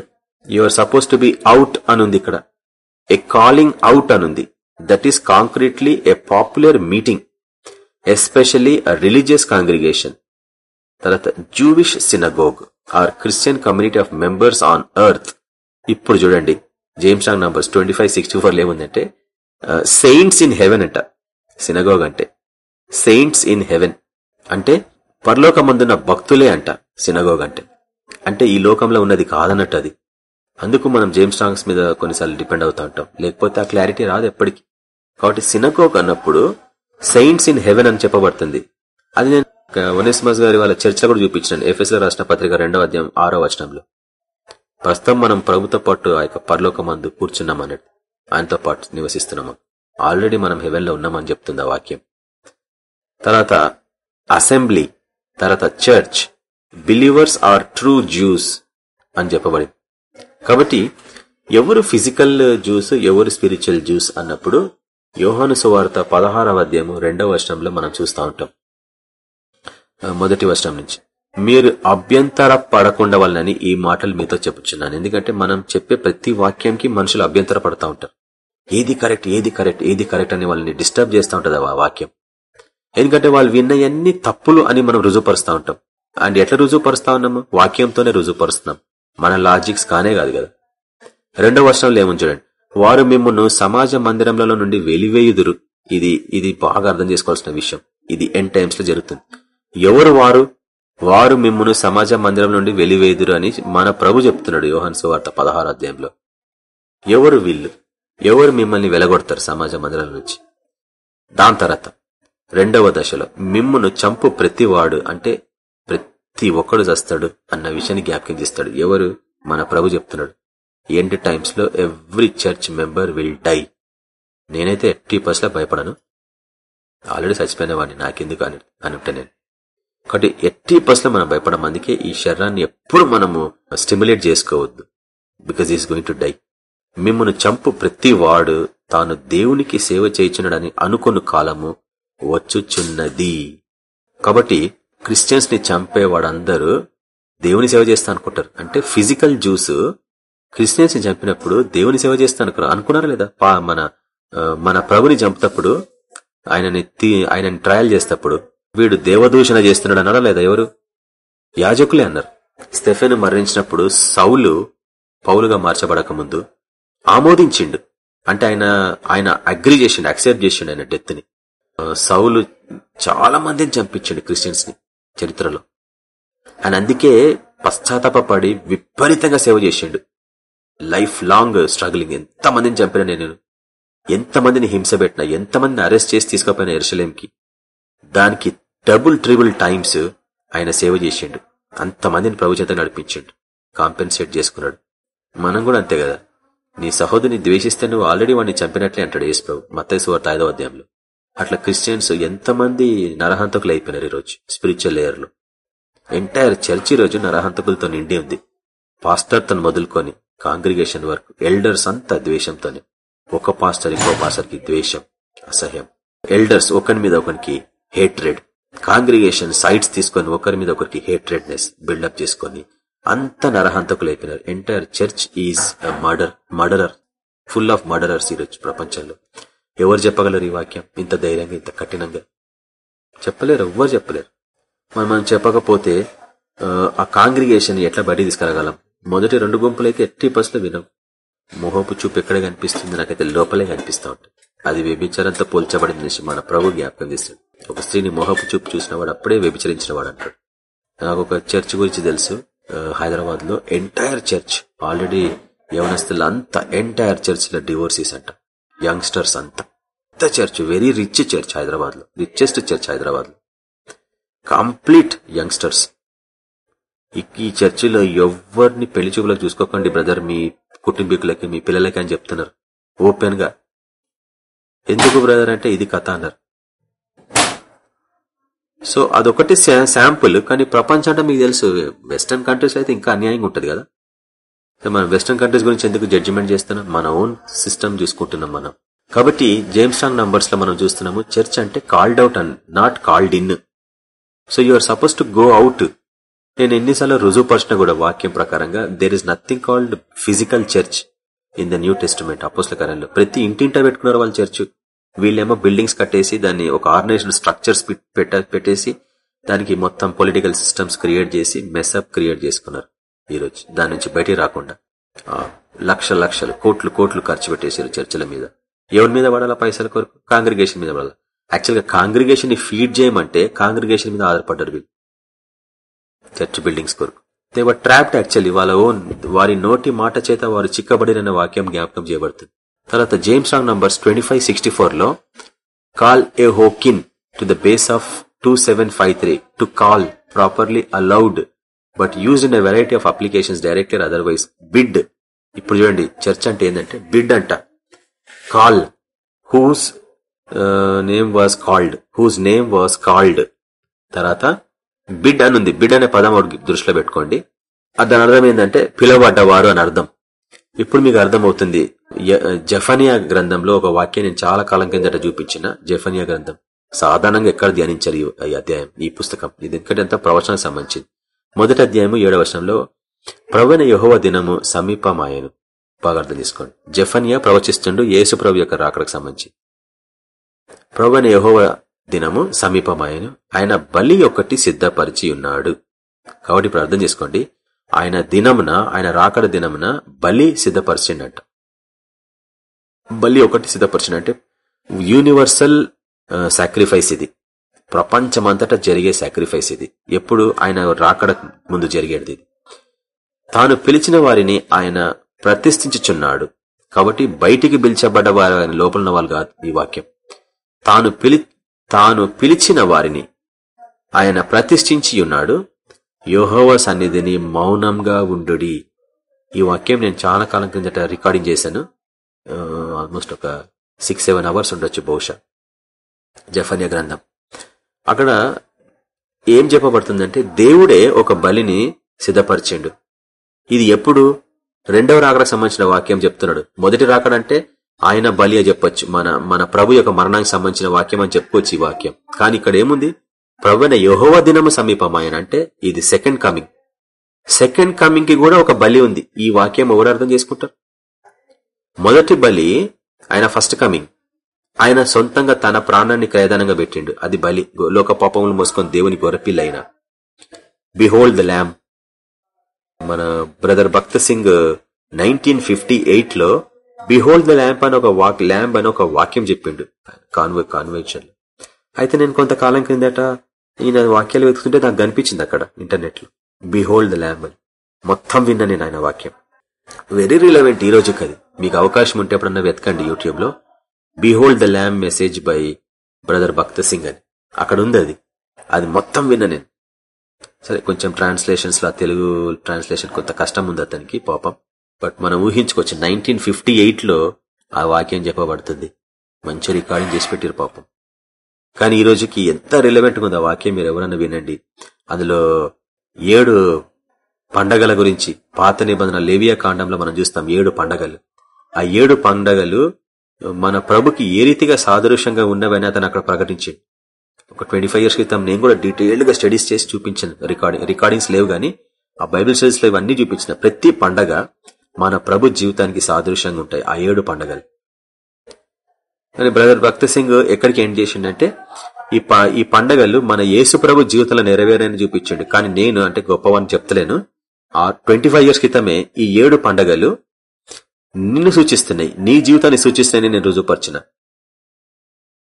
you are suppose to be out అని ఉంది ఇక్కడ. ఏ కాలింగ్ అవుట్ అని ఉంది. That is concretely a popular meeting especially a religious congregation తర్వాత Jewish synagogue or Christian community of members on earth ఇప్పుడు చూడండి James Strong numbers twenty five sixty four ఏముందంటే saints in heaven అంట synagogue అంటే. Saints in heaven అంటే పరలోకమందున్న భక్తులే అంట సినగోగ్ అంటే. అంటే ఈ లోకంలో ఉన్నది కాదన్నట్టు అది. అందుకు మనం జేమ్స్ రాంగ్స్ మీద కొన్నిసార్లు డిపెండ్ అవుతా ఉంటాం. లేకపోతే ఆ క్లారిటీ రాదు ఎప్పటికీ. కాబట్టి సినగోగ్ అన్నప్పుడు సెయింట్స్ ఇన్ హెవెన్ అని చెప్పబడుతుంది. అది నేను వనేస్మాస్ గారి వాళ్ళ చర్చలో కూడా చూపించాను ఎఫ్ఎస్ రాష్ట్ర పత్రిక రెండవ అధ్యాయం ఆరో వచనంలో. ప్రస్తుతం మనం ప్రభుత్వ పాటు ఆ యొక్క పరలోక మందు కూర్చున్నాం అన్నట్టు. ఆయనతో పాటు నివసిస్తున్నాము. ఆల్రెడీ మనం హెవెన్లో ఉన్నామని చెప్తుంది ఆ వాక్యం. తర్వాత అసెంబ్లీ తర్వాత church. Believers are true Jews అని చెప్పబడింది. కాబట్టి ఎవరు ఫిజికల్ జ్యూస్ ఎవరు స్పిరిచువల్ జ్యూస్ అన్నప్పుడు యోహాను సువార్త పదహారవ అధ్యాయము రెండవ వర్షంలో మనం చూస్తూ ఉంటాం. మొదటి వర్షం నుంచి. మీరు అభ్యంతర పడకుండా వాళ్ళని ఈ మాటలు మీతో చెప్పుచున్నాను. ఎందుకంటే మనం చెప్పే ప్రతి వాక్యంకి మనుషులు అభ్యంతర పడతా ఉంటారు. ఏది కరెక్ట్ ఏది కరెక్ట్ ఏది కరెక్ట్ అని వాళ్ళని డిస్టర్బ్ చేస్తూ ఉంటుంది ఆ వాక్యం. ఎందుకంటే వాళ్ళు విన్నయన్ని తప్పులు అని మనం రుజువుపరుస్తూ ఉంటాం. అండ్ ఎట్లా రుజువుపరుస్తా ఉన్నాము? వాక్యంతోనే రుజువుపరుస్తున్నాం. మన లాజిక్స్ కానే కాదు కదా. రెండో వర్షంలో ఏమని చూడండి? వారు మిమ్మల్ని సమాజ మందిరంలో నుండి వెలివేయుదురు. ఇది ఇది బాగా అర్థం చేసుకోవాల్సిన విషయం. ఇది ఎన్ టైమ్స్లో జరుగుతుంది. ఎవరు వారు? వారు మిమ్మల్ని సమాజ మందిరం నుండి వెలివేయుదురు అని మన ప్రభు చెప్తున్నాడు యోహన్ సువార్త పదహారు అధ్యాయంలో. ఎవరు వీళ్ళు? ఎవరు మిమ్మల్ని వెలగొడతారు సమాజ మందిరాల నుంచి? దాని తర్వాత రెండవ దశలో మిమ్మును చంపు ప్రతివాడు అంటే ప్రతి ఒక్కడు చస్తాడు అన్న విషయాన్ని జ్ఞాపకం చేస్తాడు. ఎవరు? మన ప్రభు చెప్తున్నాడు. ఎండ్ టైమ్స్లో every church member will die. నేనైతే ఎట్టి పర్స్లో భయపడను. ఆల్రెడీ చచ్చిపోయిన వాడిని నాకెందుకు అని అనుకుంటా నేను. కాబట్టి ఎట్టి పర్స్లో మనం భయపడడం అందుకే ఈ శరీరాన్ని ఎప్పుడు మనము స్టిమ్యులేట్ చేసుకోవద్దు. Because is going to die. మిమ్మను చంపు ప్రతి వాడు తాను దేవునికి సేవ చేయించినడని అనుకున్న కాలము వచ్చుచున్నది. కాబట్టి క్రిస్టియన్స్ని చంపేవాడందరూ దేవుని సేవ చేస్తా అనుకుంటారు. అంటే ఫిజికల్ జ్యూస్ క్రిస్టియన్స్ని చంపినప్పుడు దేవుని సేవ చేస్తా అనుకున్నారు? అనుకున్నారా లేదా? పా మన మన ప్రభుని చంపుతప్పుడు ఆయనని ఆయనని ట్రయల్ చేసేటప్పుడు వీడు దేవదూషణ చేస్తున్నాడు అన్నారా లేదా ఎవరు? యాజకులే అన్నారు. స్టెఫెన్ మరణించినప్పుడు సౌలు పౌలుగా మార్చబడక ముందు ఆమోదించిండు. అంటే ఆయన ఆయన అగ్రి చేసిండు యాక్సెప్ట్ చేసిండు ఆయన డెత్ని. సౌలు చాలా మందిని చంపించండు క్రిస్టియన్స్ని చరిత్రలో. ఆయన అందుకే పశ్చాత్తాపడి విపరీతంగా సేవ చేసిండు. Life long struggling. ఎంత మందిని చంపినా నేను ఎంతమందిని హింస పెట్టినా ఎంతమందిని అరెస్ట్ చేసి తీసుకుపోయిన ఎరుసలేంకి దానికి డబుల్ ట్రిబుల్ టైమ్స్ ఆయన సేవ చేసిండు. అంతమందిని ప్రభు చేత నడిపించిండు. కాంపెన్సేట్ చేసుకున్నాడు. మనం కూడా అంతే కదా. నీ సహోదరిని ద్వేషిస్తే నువ్వు ఆల్రెడీ వాడిని చంపినట్లే అంటాడు యేసు ప్రభు మత్తయి సువార్త ఐదో అధ్యాయంలో. అట్లా క్రిస్టియన్స్ ఎంతమంది నరహంతకులు అయిపోయినారు ఈరోజు స్పిరిచువల్ లేయర్లో. ఎంటైర్ చర్చి రోజు నరహంతకులతో నిండి ఉంది. పాస్టర్ తను మొదలుకొని కాంగ్రిగేషన్ వరకు ఎల్డర్స్ అంతా ద్వేషంతోనే. ఒక పాస్టర్ ఇంకో పాస్టర్కి ద్వేషం అసహ్యం. ఎల్డర్స్ ఒకరి మీద ఒకరికి హేట్రెడ్. కాంగ్రిగేషన్ సైట్స్ తీసుకొని ఒకరి మీద ఒకరికి హేట్రెడ్నెస్ బిల్డప్ చేసుకొని అంత నరహంతకులు అయిపోయినారు entire church is murder murderer full of murderers ఈరోజు ప్రపంచంలో. ఎవరు చెప్పగలరు ఈ వాక్యం? ఇంత ధైర్యంగా ఇంత కఠినంగా. చెప్పలేరు ఎవ్వరు చెప్పలేరు. మనం మనం చెప్పకపోతే ఆ, కాంగ్రిగేషన్ ఎట్లా బయట తీసుకురాగలం? మొదటి రెండు గుంపులైతే ఎట్టి పసులు వినం మొహపు చూపు ఎక్కడ కనిపిస్తుంది? నాకైతే లోపలే కనిపిస్తూ ఉంటుంది అది వ్యభిచారంతో పోల్చబడింది మన ప్రభు జ్ఞాపకం చేస్తాడు ఒక స్త్రీని మొహపు చూపు చూసిన వాడు అప్పుడే వ్యభిచరించిన వాడు అంటాడు. నాకు ఒక చర్చ్ గురించి తెలుసు. హైదరాబాద్లో ఎంటైర్ చర్చ్. ఆల్రెడీ యవనస్తులు అంతా ఎంటైర్ చర్చ్లో డివోర్సీస్ అంట. యంగ్స్టర్స్ అంతా. పెద్ద చర్చ్ వెరీ రిచ్ చర్చ్ హైదరాబాద్లో రిచెస్ట్ చర్చ్ హైదరాబాద్లో కంప్లీట్ యంగ్స్టర్స్. ఈ చర్చిలో ఎవరిని పెళ్ళి చూపులకు చూసుకోకండి బ్రదర్ మీ కుటుంబీకులకి మీ పిల్లలకి అని చెప్తున్నారు. ఓపెన్గా ఎందుకు బ్రదర్ అంటే ఇది కథ అన్నారు. సో అదొకటి శాంపుల్ కానీ ప్రపంచం అంటే మీకు తెలుసు వెస్టర్న్ కంట్రీస్ అయితే ఇంకా అన్యాయంగా ఉంటుంది కదా? మనం వెస్టర్న్ కంట్రీస్ గురించి ఎందుకు జడ్జిమెంట్ చేస్తున్నాం? మన ఓన్ సిస్టమ్ చూసుకుంటున్నాం మనం. కాబట్టి జేమ్స్ స్ట్రాంగ్ నంబర్స్లో మనం చూస్తున్నాము చర్చ్ అంటే called out and not called in so you are suppose to go out నేను ఎన్నిసార్లు రుజువుపరిచిన కూడా వాక్యం ప్రకారంగా there is nothing called physical church in the new testament అపోస్ల కాలంలో ప్రతి ఇంటింటా పెట్టుకున్నారు వాళ్ళ చర్చ్ వీళ్ళేమో బిల్డింగ్స్ కట్టేసి దాన్ని ఒక ఆర్గనైజేషన్ స్ట్రక్చర్స్ పెట్టేసి దానికి మొత్తం పొలిటికల్ సిస్టమ్స్ క్రియేట్ చేసి మెస్అప్ క్రియేట్ చేసుకున్నారు ఈరోజు. దాని నుంచి బయటికి రాకుండా. లక్ష లక్షలు కోట్లు కోట్లు ఖర్చు పెట్టేసారు చర్చల మీద. ఎవరి మీద పడాలా పైసల కొరకు? కాంగ్రిగేషన్ మీద పడాలి? యాక్చువల్గా కాంగ్రిగేషన్ని ఫీడ్ చేయమంటే కాంగ్రిగేషన్ మీద ఆధారపడ్డారు వీళ్ళు. చర్చ్ బిల్డింగ్స్ కొరకు. దేవర్ ట్రాప్డ్ యాక్చువల్లీ వాళ్ళ ఓన్ వారి నోటి మాట చేత వారు చిక్కబడిన వాక్యం జ్ఞాపకం చేయబడుతుంది. తర్వాత James wrong numbers twenty five sixty ఫోర్లో call A హోకిన్ to the base of two seven five three to call properly aloud but use in variety of applications director otherwise bid ఇప్పుడు చూడండి చర్చ్ అంటే ఏంటంటే బిడ్ అంట. Call whose name was called whose name was called తర్వాత bid అని ఉంది. Bid అనే పదం దృష్టిలో పెట్టుకోండి. దాని అర్థం ఏంటంటే పిలవడ్డవారు అని అర్థం. ఇప్పుడు మీకు అర్థమవుతుంది. జఫనియా గ్రంథంలో ఒక వాక్యం నేను చాలా కాలం కిందట చూపించిన. జఫనియా గ్రంథం. సాధారణంగా ఎక్కడ ధ్యానించారు ఈ అధ్యాయం ఈ పుస్తకం? ఇది ఎందుకంటే అంత ప్రవచనానికి సంబంధించింది. మొదటి అధ్యాయము ఏడవ వర్షంలో ప్రవణ యహోవ దినము సమీపమాయను. బాగా అర్థం చేసుకోండి. జఫనియా ప్రవచిస్తుండు యేసు ప్రభు యొక్క రాకడకు సంబంధించి. ప్రవణ యహోవ దినము సమీపమాయను. ఆయన బలి ఒకటి సిద్ధపరిచి ఉన్నాడు. కాబట్టి ఇప్పుడు అర్థం చేసుకోండి. ఆయన దినమున ఆయన రాకడ దినమున బలి సిద్ధపరిచిండట బలి ఒకటి సిద్ధపరిచిందంటే యూనివర్సల్ సాక్రిఫైస్ ఇది. ప్రపంచమంతటా జరిగే సాక్రిఫైస్ ఇది. ఎప్పుడు ఆయన రాకడ ముందు జరిగేది ఇది. తాను పిలిచిన వారిని ఆయన ప్రతిష్ఠించుచున్నాడు. కాబట్టి బయటికి పిలిచబడ్డ వారు ఆయన లోపల వాళ్ళు కాదు ఈ వాక్యం. తాను పిలి తాను పిలిచిన వారిని ఆయన ప్రతిష్ఠించి ఉన్నాడు యోహోవ సన్నిధిని మౌనంగా ఉండు ఈ వాక్యం నేను చాలా కాలం కిందట రికార్డింగ్ చేశాను. ఆల్మోస్ట్ ఒక సిక్స్ సెవెన్ అవర్స్ ఉండొచ్చు బహుశా. జఫన్య గ్రంథం. అక్కడ ఏం చెప్పబడుతుందంటే దేవుడే ఒక బలిని సిద్ధపరిచిండు. ఇది ఎప్పుడు? రెండవ రాకడ సంబంధించిన వాక్యం చెప్తున్నాడు. మొదటి రాకడంటే ఆయన బలి అని చెప్పొచ్చు. మన మన ప్రభు యొక్క మరణానికి సంబంధించిన వాక్యం అని చెప్పుకోవచ్చు ఈ వాక్యం. కానీ ఇక్కడ ఏముంది? ప్రవ్వన యహోవ దినము సమీపమాయన అంటే ఇది సెకండ్ కమింగ్ సెకండ్ కమింగ్కి కూడా ఒక బలి ఉంది. ఈ వాక్యం ఎవరు అర్థం చేసుకుంటారు? మొదటి బలి ఆయన ఫస్ట్ కమింగ్ ఆయన సొంతంగా తన ప్రాణాన్ని క్రయదానంగా పెట్టిండు. అది బలి. లోక పాపములు మోసుకొని దేవుని గొరపిల్లైన బిహోల్డ్ ద ల్యామ్ మన brother Bakht Singh nineteen fifty ఎయిట్లో బిహోల్డ్ ద ల్యాంప్ అని ఒక వాక్ ల్యాంప్ అని ఒక వాక్యం చెప్పిండు. కాన్వే కాన్వెన్షన్ అయితే నేను కొంతకాలం క్రిందట ఈయన వాక్యాలు వెతుకుతుంటే నాకు కనిపించింది అక్కడ ఇంటర్నెట్లో బిహోల్డ్ ద ల్యాంబ్ అని. మొత్తం విన్నా నేను ఆయన వాక్యం. వెరీ రిలవెంట్ ఈ రోజుకి అది మీకు అవకాశం ఉంటే ఎప్పుడన్నా వెతకండి యూట్యూబ్లో behold the lamb message by brother Bakht Singh అని. అక్కడ ఉంది అది. అది మొత్తం విన్నా నేను. సరే కొంచెం ట్రాన్స్లేషన్స్లో తెలుగు ట్రాన్స్లేషన్ కొంత కష్టం ఉంది అతనికి పాపం. బట్ మనం ఊహించుకోవచ్చు నైన్టీన్ ఫిఫ్టీ ఎయిట్లో ఆ వాక్యం చెప్పబడుతుంది. మంచి రికార్డింగ్ చేసి పెట్టారు పాపం. కానీ ఈ రోజుకి ఎంత రిలవెంట్గా ఉంది ఆ వాక్యం మీరు ఎవరన్నా వినండి. అందులో ఏడు పండగల గురించి పాత నిబంధన లేవియా కాండంలో మనం చూస్తాం ఏడు పండగలు. ఆ ఏడు పండగలు మన ప్రభుకి ఏ రీతిగా సాదృశ్యంగా ఉన్నవని అతను అక్కడ ప్రకటించింది ఒక ట్వంటీ ఫైవ్ ఇయర్స్ క్రితం నేను కూడా డీటెయిల్డ్గా స్టడీస్ చేసి చూపించాను. రికార్డింగ్ రికార్డింగ్స్ లేవు గానీ ఆ బైబిల్ స్టడీస్లో ఇవన్నీ చూపించిన. ప్రతి పండగ మన ప్రభు జీవితానికి సాదృశ్యంగా ఉంటాయి. ఆ ఏడు పండగలు. కానీ బ్రదర్ భక్త సింగ్ ఎక్కడికి ఎండ్ చేసిండంటే ఈ ఈ పండగలు మన యేసు ప్రభు జీవితంలో నెరవేరని చూపించండి. కానీ నేను అంటే గొప్పవని చెప్తలేను. ఆ ట్వంటీ ఇయర్స్ క్రితమే ఈ ఏడు పండగలు నిన్ను సూచిస్తున్నాయి. నీ జీవితాన్ని సూచిస్తున్నాయని నేను రుజువుపరిచిన.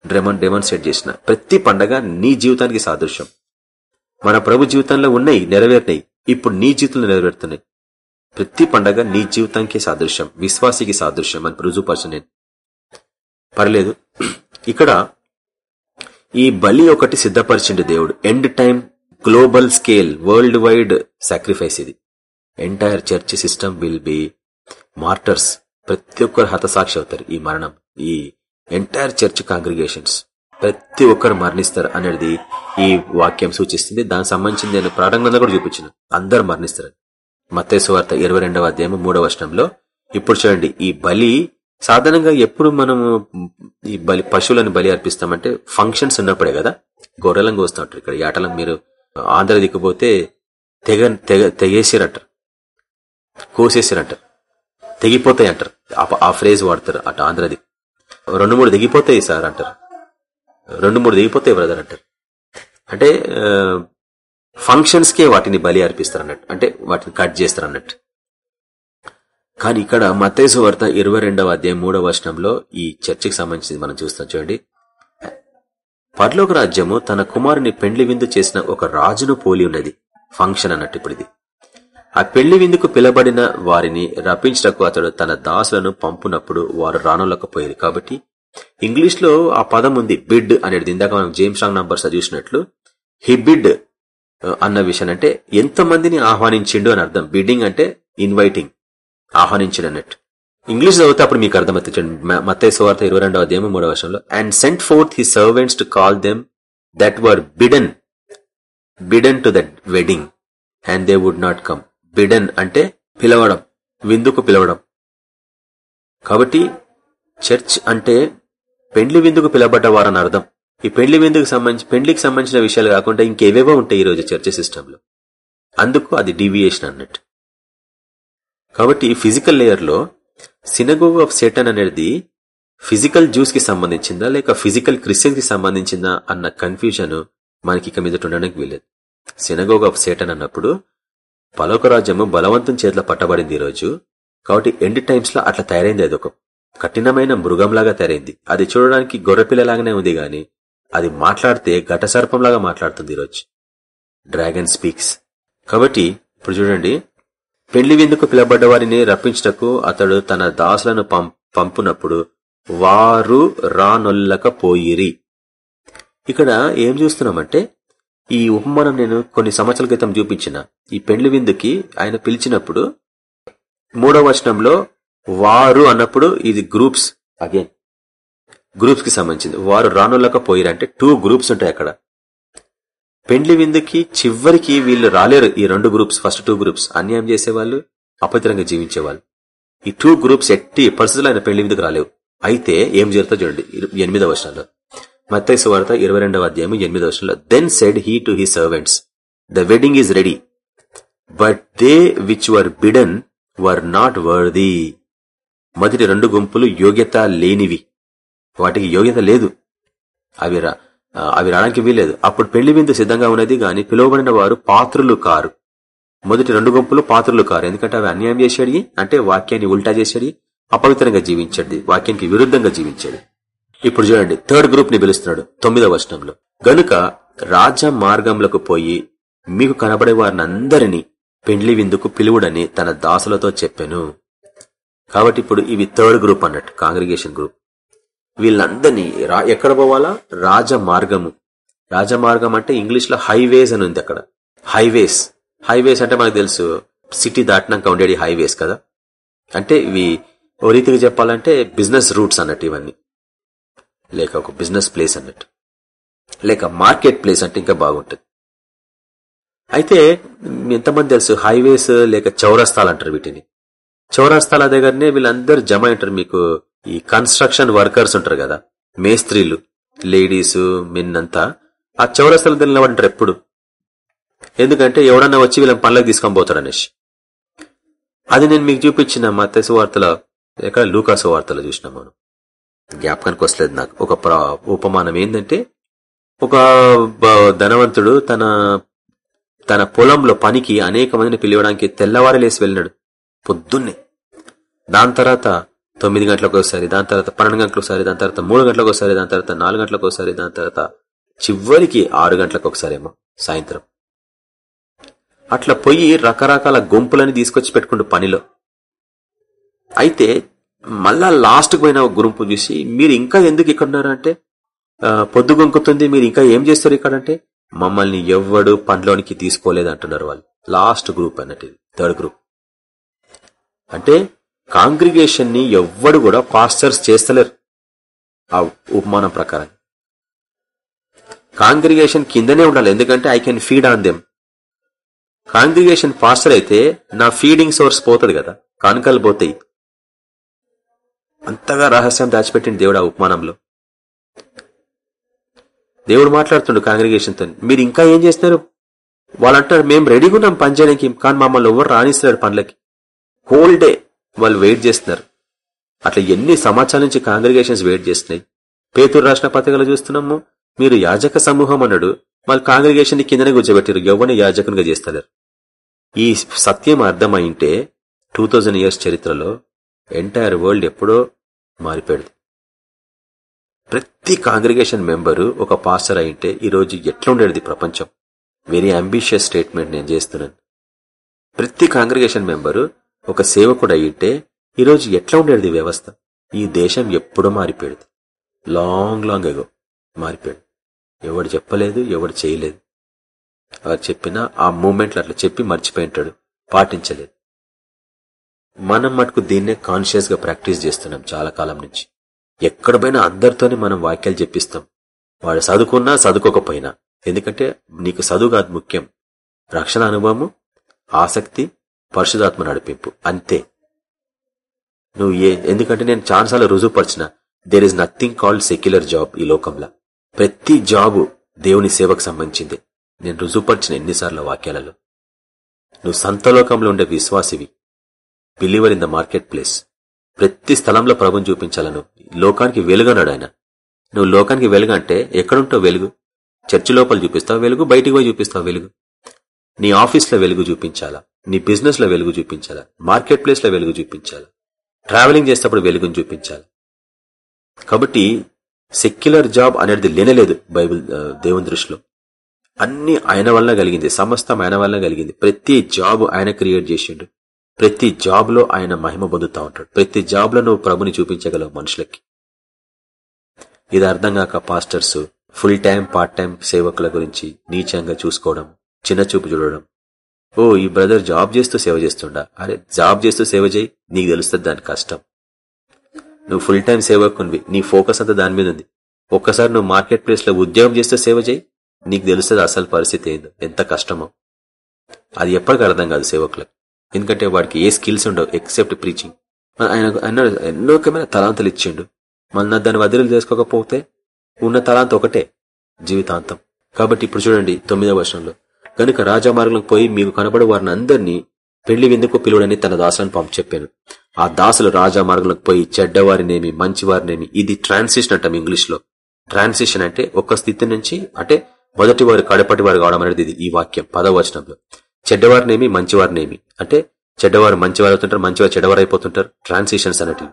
డెమన్ డెమాన్స్ట్రేట్ చేసిన. ప్రతి పండగ నీ జీవితానికి సాదృశ్యం. మన ప్రభు జీవితంలో ఉన్నాయి నెరవేరినాయి. ఇప్పుడు నీ జీవితంలో నెరవేరుతున్నాయి. ప్రతి పండగ నీ జీవితానికి సాదృశ్యం. విశ్వాసికి సాదృశ్యం అని రుజువుపరచు నేను. పర్లేదు. ఇక్కడ ఈ బలి ఒకటి సిద్ధపరిచిండు దేవుడు. End time global scale world wide sacrifice ఇది. Entire church system will be martyrs ప్రతి ఒక్కరు హతసాక్షి అవుతారు ఈ మరణం. ఈ ఎంటైర్ చర్చ్ కాంగ్రిగేషన్స్ ప్రతి ఒక్కరు మరణిస్తారు అనేది ఈ వాక్యం సూచిస్తుంది. దానికి సంబంధించి నేను ప్రారంభంగా కూడా చూపించిన. అందరు మరణిస్తారు. మత్తేసు వార్త ఇరవై రెండవ అధ్యాయం మూడవ వర్షంలో ఇప్పుడు చూడండి. ఈ బలి సాధారణంగా ఎప్పుడు మనము ఈ బలి పశువులను బలి అర్పిస్తామంటే ఫంక్షన్స్ ఉన్నప్పుడే కదా? గొర్రెలను కోస్తూ ఉంటారు ఇక్కడ ఏటలం మీరు ఆంధ్ర దిక్కుపోతే తెగ తెగ తెగేసారంటారు. కోసేసిరంటారు. తెగిపోతాయి అంటారు ఆ ఫ్రేజ్ వాడతారు అటు ఆంధ్రది రెండు మూడు దిగిపోతాయి సార్ అంటారు. రెండు మూడు దిగిపోతాయి బ్రదర్ అంటారు. అంటే ఫంక్షన్స్కే వాటిని బలి అర్పిస్తారు అన్నట్టు అంటే వాటిని కట్ చేస్తారు అన్నట్టు కానీ ఇక్కడ మతేసు వార్త ఇరవై రెండవ అధ్యాయం మూడవ వర్షంలో ఈ చర్చకి సంబంధించింది మనం చూస్తాం చూడండి. పర్లోక రాజ్యము తన కుమారుని పెండ్లి విందు చేసిన ఒక రాజును పోలి ఉన్నది. ఫంక్షన్ అన్నట్టు ఇప్పుడు ఇది ఆ పెళ్ళి విందుకు పిలబడిన వారిని రప్పించటకు అతడు తన దాసులను పంపునప్పుడు వారు రానులకపోయారు కాబట్టి ఇంగ్లీష్లో ఆ పదం ఉంది బిడ్ అనేది. ఇందాక మనం జేమ్స్ రాంగ్ నంబర్స్ చూసినట్లు హి బిడ్ అన్న విషయం అంటే ఎంత మందిని ఆహ్వానించిండు అని అర్థం. బిడ్డింగ్ అంటే ఇన్వైటింగ్. ఆహ్వానించినట్టు. ఇంగ్లీష్ చదివితే అప్పుడు మీకు అర్థమవుతుంది. మత్తయ్య సువార్త ఇరవై రెండవ అధ్యాయం మూడవ వర్షంలో and sent forth he servants to call them that were bidden bidden to that wedding and they would not come bidden అంటే పిలవడం విందుకు పిలవడం. కాబట్టి చర్చ్ అంటే పెండ్లి విందుకు పిలవబడ్డ వారని అర్థం. ఈ పెండ్లి విందుకు సంబంధించి పెండ్లికి సంబంధించిన విషయాలు కాకుండా ఇంకేవేవో ఉంటాయి ఈరోజు రోజు చర్చ్ సిస్టంలో. అందుకు అది డీవియేషన్ అన్నట్టు. కాబట్టి ఫిజికల్ లేయర్లో సినగోగ్ ఆఫ్ సేటన్ అనేది ఫిజికల్ జ్యూస్కి సంబంధించిందా లేక ఫిజికల్ క్రిస్టియన్కి సంబంధించిందా అన్న కన్ఫ్యూజన్ మనకి ఇక మీద ఉండడానికి వీలేదు సినగోగ్ ఆఫ్ సేటన్ అన్నప్పుడు పలోక రాజ్యము బలవంతం చేతిలో పట్టబడింది ఈరోజు కాబట్టి ఎండ్ టైమ్స్లో అట్లా తయారైంది అది ఒక కఠినమైన మృగంలాగా తయారైంది. అది చూడడానికి గొర్రెపిల్లలాగానే ఉంది గాని అది మాట్లాడితే ఘటసర్పంలాగా మాట్లాడుతుంది ఈరోజు డ్రాగన్ స్పీక్స్ కాబట్టి ఇప్పుడు చూడండి పెళ్ళి విందుకు పిలబడ్డ వారిని రప్పించటకు అతడు తన దాసులను పంపునప్పుడు వారు రానొల్లకపోయిరి. ఇక్కడ ఏం చూస్తున్నామంటే ఈ ఉపమానం నేను కొన్ని సంవత్సరాల క్రితం చూపించిన. ఈ పెండ్లి విందుకి ఆయన పిలిచినప్పుడు మూడవ వచనంలో వారు అన్నప్పుడు ఇది గ్రూప్స్. అగైన్ గ్రూప్స్కి సంబంధించింది. వారు రానులకపోయారంటే టూ గ్రూప్స్ ఉంటాయి అక్కడ. పెండ్లి విందుకి చివరికి వీళ్ళు రాలేరు. ఈ రెండు గ్రూప్స్ ఫస్ట్ టూ గ్రూప్స్ అన్యాయం చేసేవాళ్ళు అపవిత్రంగా జీవించేవాళ్ళు. ఈ టూ గ్రూప్స్ ఎట్టి పరిస్థితుల్లో ఆయన పెళ్ళి విందుకు రాలేవు. అయితే ఏం జరుగుతా చూడండి. ఎనిమిదవ వర్షంలో మత్తైసు వార్త ఇరవై రెండవ అధ్యాయం ఎనిమిదవ వర్షంలో then said he to he servants the wedding is ready but they which were bidden were not worthy మొదటి రెండు గుంపులు యోగ్యత లేనివి. వాటికి యోగ్యత లేదు. అవి అవి రావడానికి వీలేదు అప్పుడు పెళ్ళి విందు సిద్ధంగా ఉన్నది గాని పిలువబడిన వారు పాత్రులు కారు. మొదటి రెండు గుంపులు పాత్రులు కారు. ఎందుకంటే అవి అన్యాయం చేశాడు అంటే వాక్యాన్ని ఉల్టా చేశాడు అపవిత్రంగా జీవించాడు వాక్యానికి విరుద్ధంగా జీవించాడు. ఇప్పుడు చూడండి థర్డ్ గ్రూప్ని పిలుస్తున్నాడు తొమ్మిదవ వర్షంలో గనుక రాజ మార్గంలోకి పోయి మీకు కనబడే వారిని అందరినీ పెండ్లి విందుకు పిలువుడని తన దాసులతో చెప్పాను. కాబట్టి ఇప్పుడు ఇవి థర్డ్ గ్రూప్ అన్నట్టు కాంగ్రిగేషన్ గ్రూప్. వీళ్ళందరినీ ఎక్కడ పోవాలా? రాజమార్గము. రాజమార్గం అంటే ఇంగ్లీష్లో హైవేస్ అని ఉంది అక్కడ. హైవేస్. హైవేస్ అంటే మనకు తెలుసు సిటీ దాటినాక ఉండేది హైవేస్ కదా. అంటే ఇవి ఓ రీతిగా చెప్పాలంటే బిజినెస్ రూట్స్ అన్నట్టు ఇవన్నీ. లేక ఒక బిజినెస్ ప్లేస్ అన్నట్టు. లేక మార్కెట్ ప్లేస్ అంటే ఇంకా బాగుంటుంది. అయితే ఎంతమంది తెలుసు హైవేస్ లేక చౌరస్తాలు అంటారు వీటిని. చౌరస్తాల దగ్గరనే వీళ్ళందరూ జమ అయింటారు మీకు ఈ కన్స్ట్రక్షన్ వర్కర్స్ ఉంటారు కదా మేస్త్రీలు లేడీస్ మెన్ అంతా ఆ చౌరస్తల దగ్గర ఎప్పుడు? ఎందుకంటే ఎవడన్నా వచ్చి వీళ్ళని పనులకు తీసుకొని పోతాడు అనేసి అది నేను మీకు చూపించిన మా తెసు వార్తలో ఎక్కడ లూకాసు వార్తలో చూసినా మనం. జ్ఞాపకానికి వస్తలేదు నాకు. ఒక ఉపమానం ఏంటంటే ఒక ధనవంతుడు తన తన పొలంలో పనికి అనేక మందిని పిలవడానికి తెల్లవారు లేసి వెళ్ళినాడు. పొద్దున్నే. దాని తర్వాత తొమ్మిది గంటలకు ఒకసారి దాని తర్వాత పన్నెండు గంటలకు ఒకసారి దాని తర్వాత మూడు గంటలకు ఒకసారి దాని తర్వాత నాలుగు గంటలకు ఒకసారి దాని తర్వాత చివరికి ఆరు గంటలకు ఒకసారి సాయంత్రం. అట్లా పోయి రకరకాల గుంపులని తీసుకొచ్చి పెట్టుకుంటూ పనిలో. అయితే మళ్ళా లాస్ట్ పోయిన ఒక గుంపు చూసి మీరు ఇంకా ఎందుకు ఇక్కడ ఉన్నారు అంటే పొద్దు గొంకుతుంది మీరు ఇంకా ఏం చేస్తారు ఇక్కడ అంటే మమ్మల్ని ఎవ్వడు పనిలోనికి తీసుకోలేదు అంటున్నారు వాళ్ళు. లాస్ట్ గ్రూప్ అన్నట్టు థర్డ్ గ్రూప్. అంటే కాంగ్రిగేషన్ని ఎవ్వడు కూడా పాస్టర్స్ చేస్తలేరు. ఆ ఉపమానం ప్రకారం. కాంగ్రిగేషన్ కిందనే ఉండాలి ఎందుకంటే I can feed on them. Congregation pastor అయితే నా ఫీడింగ్ సోర్స్ పోతుంది కదా కానుకలు పోతాయి. అంతగా రహస్యం దాచిపెట్టింది దేవుడు ఆ ఉపమానంలో. దేవుడు మాట్లాడుతుండు కాంగ్రిగేషన్తో మీరు ఇంకా ఏం చేస్తున్నారు? వాళ్ళు అంటారు మేము రెడీగా ఉన్నాం పనిచేయడానికి కానీ మమ్మల్ని ఎవరు రాణిస్తున్నారు పనులకి. హోల్ డే వాళ్ళు వెయిట్ చేస్తున్నారు. అట్లా ఎన్ని సమాచారం నుంచి కాంగ్రిగేషన్స్ వెయిట్ చేస్తున్నాయి? పేతురు రాసిన పత్రికలు చూస్తున్నాము. మీరు యాజక సమూహం అన్నాడు. వాళ్ళు కాంగ్రిగేషన్ కిందనే కూర్చోబెట్టారు. ఎవరిని యాజకునిగా చేస్తారు ఈ సత్యం అర్థమైంటే టూ థౌజండ్ ఇయర్స్ చరిత్రలో ఎంటైర్ వరల్డ్ ఎప్పుడో మారిపోయింది. ప్రతి కాంగ్రిగేషన్ మెంబరు ఒక పాస్టర్ అయింటే ఈరోజు ఎట్లుండేది ప్రపంచం? వెరీ అంబిషియస్ స్టేట్మెంట్ నేను చేస్తున్నాను. ప్రతి కాంగ్రిగేషన్ మెంబరు ఒక సేవకుడు అయ్యింటే ఈరోజు ఎట్లా ఉండేది వ్యవస్థ? ఈ దేశం ఎప్పుడో మారిపోయేది. లాంగ్ లాంగ్ ఎగో మారిపోయాడు ఎవడు చెప్పలేదు ఎవడు చేయలేదు. అలా చెప్పినా ఆ మూమెంట్లు అట్లా చెప్పి మర్చిపోయింటాడు పాటించలేదు. మనం మటుకు దీన్నే కాన్షియస్గా ప్రాక్టీస్ చేస్తున్నాం చాలా కాలం నుంచి. ఎక్కడ పోయినా అందరితోనే మనం వాక్యాలు చెప్పిస్తాం. వాడు చదువుకున్నా చదువుకోకపోయినా. ఎందుకంటే నీకు చదువు కాదు ముఖ్యం. రక్షణ అనుభవము ఆసక్తి పరిశుధాత్మ నడిపింపు. అంతే. నువ్వు ఏ ఎందుకంటే నేను చాలాసార్లు రుజువుపరిచిన there is nothing called secular job ఈ లోకంలో. ప్రతి జాబు దేవుని సేవకు సంబంధించింది. నేను రుజువుపరిచిన ఎన్నిసార్లు వాక్యాలలో. నువ్వు సంతలోకంలో ఉండే విశ్వాసివి. Believer in the market place ప్రతి స్థలంలో ప్రభుని చూపించాలను. లోకానికి వెలుగన్నాడు ఆయన. నువ్వు లోకానికి వెలుగు అంటే ఎక్కడుంటావు వెలుగు? చర్చి లోపల చూపిస్తావు వెలుగు? బయటికి పోయి చూపిస్తావు వెలుగు? నీ ఆఫీస్లో వెలుగు చూపించాలా? నీ బిజినెస్లో వెలుగు చూపించాలా? మార్కెట్ ప్లేస్లో వెలుగు చూపించాలా? ట్రావెలింగ్ చేసేటప్పుడు వెలుగుని చూపించాలి? కాబట్టి సెక్యులర్ జాబ్ అనేది లేనలేదు బైబిల్ దేవుని దృష్టిలో. అన్ని ఆయన వల్ల కలిగింది సమస్తం ఆయన వల్ల కలిగింది. ప్రతి జాబ్ ఆయన క్రియేట్ చేసిండు. ప్రతి జాబ్లో ఆయన మహిమ పొందుతూ ఉంటాడు. ప్రతి జాబ్లో నువ్వు ప్రభుని చూపించగలవు మనుషులకి. ఇది అర్థం కాక pastors full time part time సేవకుల గురించి నీచంగా చూసుకోవడం చిన్న చూపు చూడడం ఓ ఈ బ్రదర్ జాబ్ చేస్తూ సేవ చేస్తుండా? అరే జాబ్ చేస్తూ సేవ చేయి నీకు తెలుస్తుంది దాని కష్టం. నువ్వు ఫుల్ టైం సేవకునివి నీ ఫోకస్ అంతా దాని మీద ఉంది ఒక్కసారి నువ్వు మార్కెట్ ప్లేస్లో ఉద్యోగం చేస్తూ సేవ చేయి నీకు తెలుస్తుంది అసలు పరిస్థితి ఏందో ఎంత కష్టమో. అది ఎప్పటికీ అర్థం కాదు సేవకులకు. ఎందుకంటే వాడికి ఏ స్కిల్స్ ఉండవు ఎక్సెప్ట్ ప్రీచింగ్ ఆయన ఎన్నో రకమైన తలాంతలు ఇచ్చిండు. మన దాన్ని వదిలి చేసుకోకపోతే ఉన్న తలాంత ఒకటే జీవితాంతం. కాబట్టి ఇప్పుడు చూడండి తొమ్మిదవ వర్షంలో కనుక రాజమార్గంలోకి పోయి మీకు కనబడే వారిని అందరినీ పెళ్ళి విందుకు పిలువడని తన దాసులను పంపి చెప్పాను. ఆ దాసులు రాజమార్గంలోకి పోయి చెడ్డవారినేమి మంచివారినేమి ఇది ట్రాన్సిషన్ అంటాం ఇంగ్లీష్లో ట్రాన్సిషన్ అంటే ఒక స్థితి నుంచి అంటే మొదటి వారు కడపటి వారు కావడం అనేది ఇది ఈ వాక్యం పదవచనంలో చెడ్డవారినేమి మంచివారినేమి అంటే చెడ్డవారు మంచివారు అవుతుంటారు మంచివారు చెడ్డవారు అయిపోతుంటారు ట్రాన్సిషన్స్ అన్నట్టు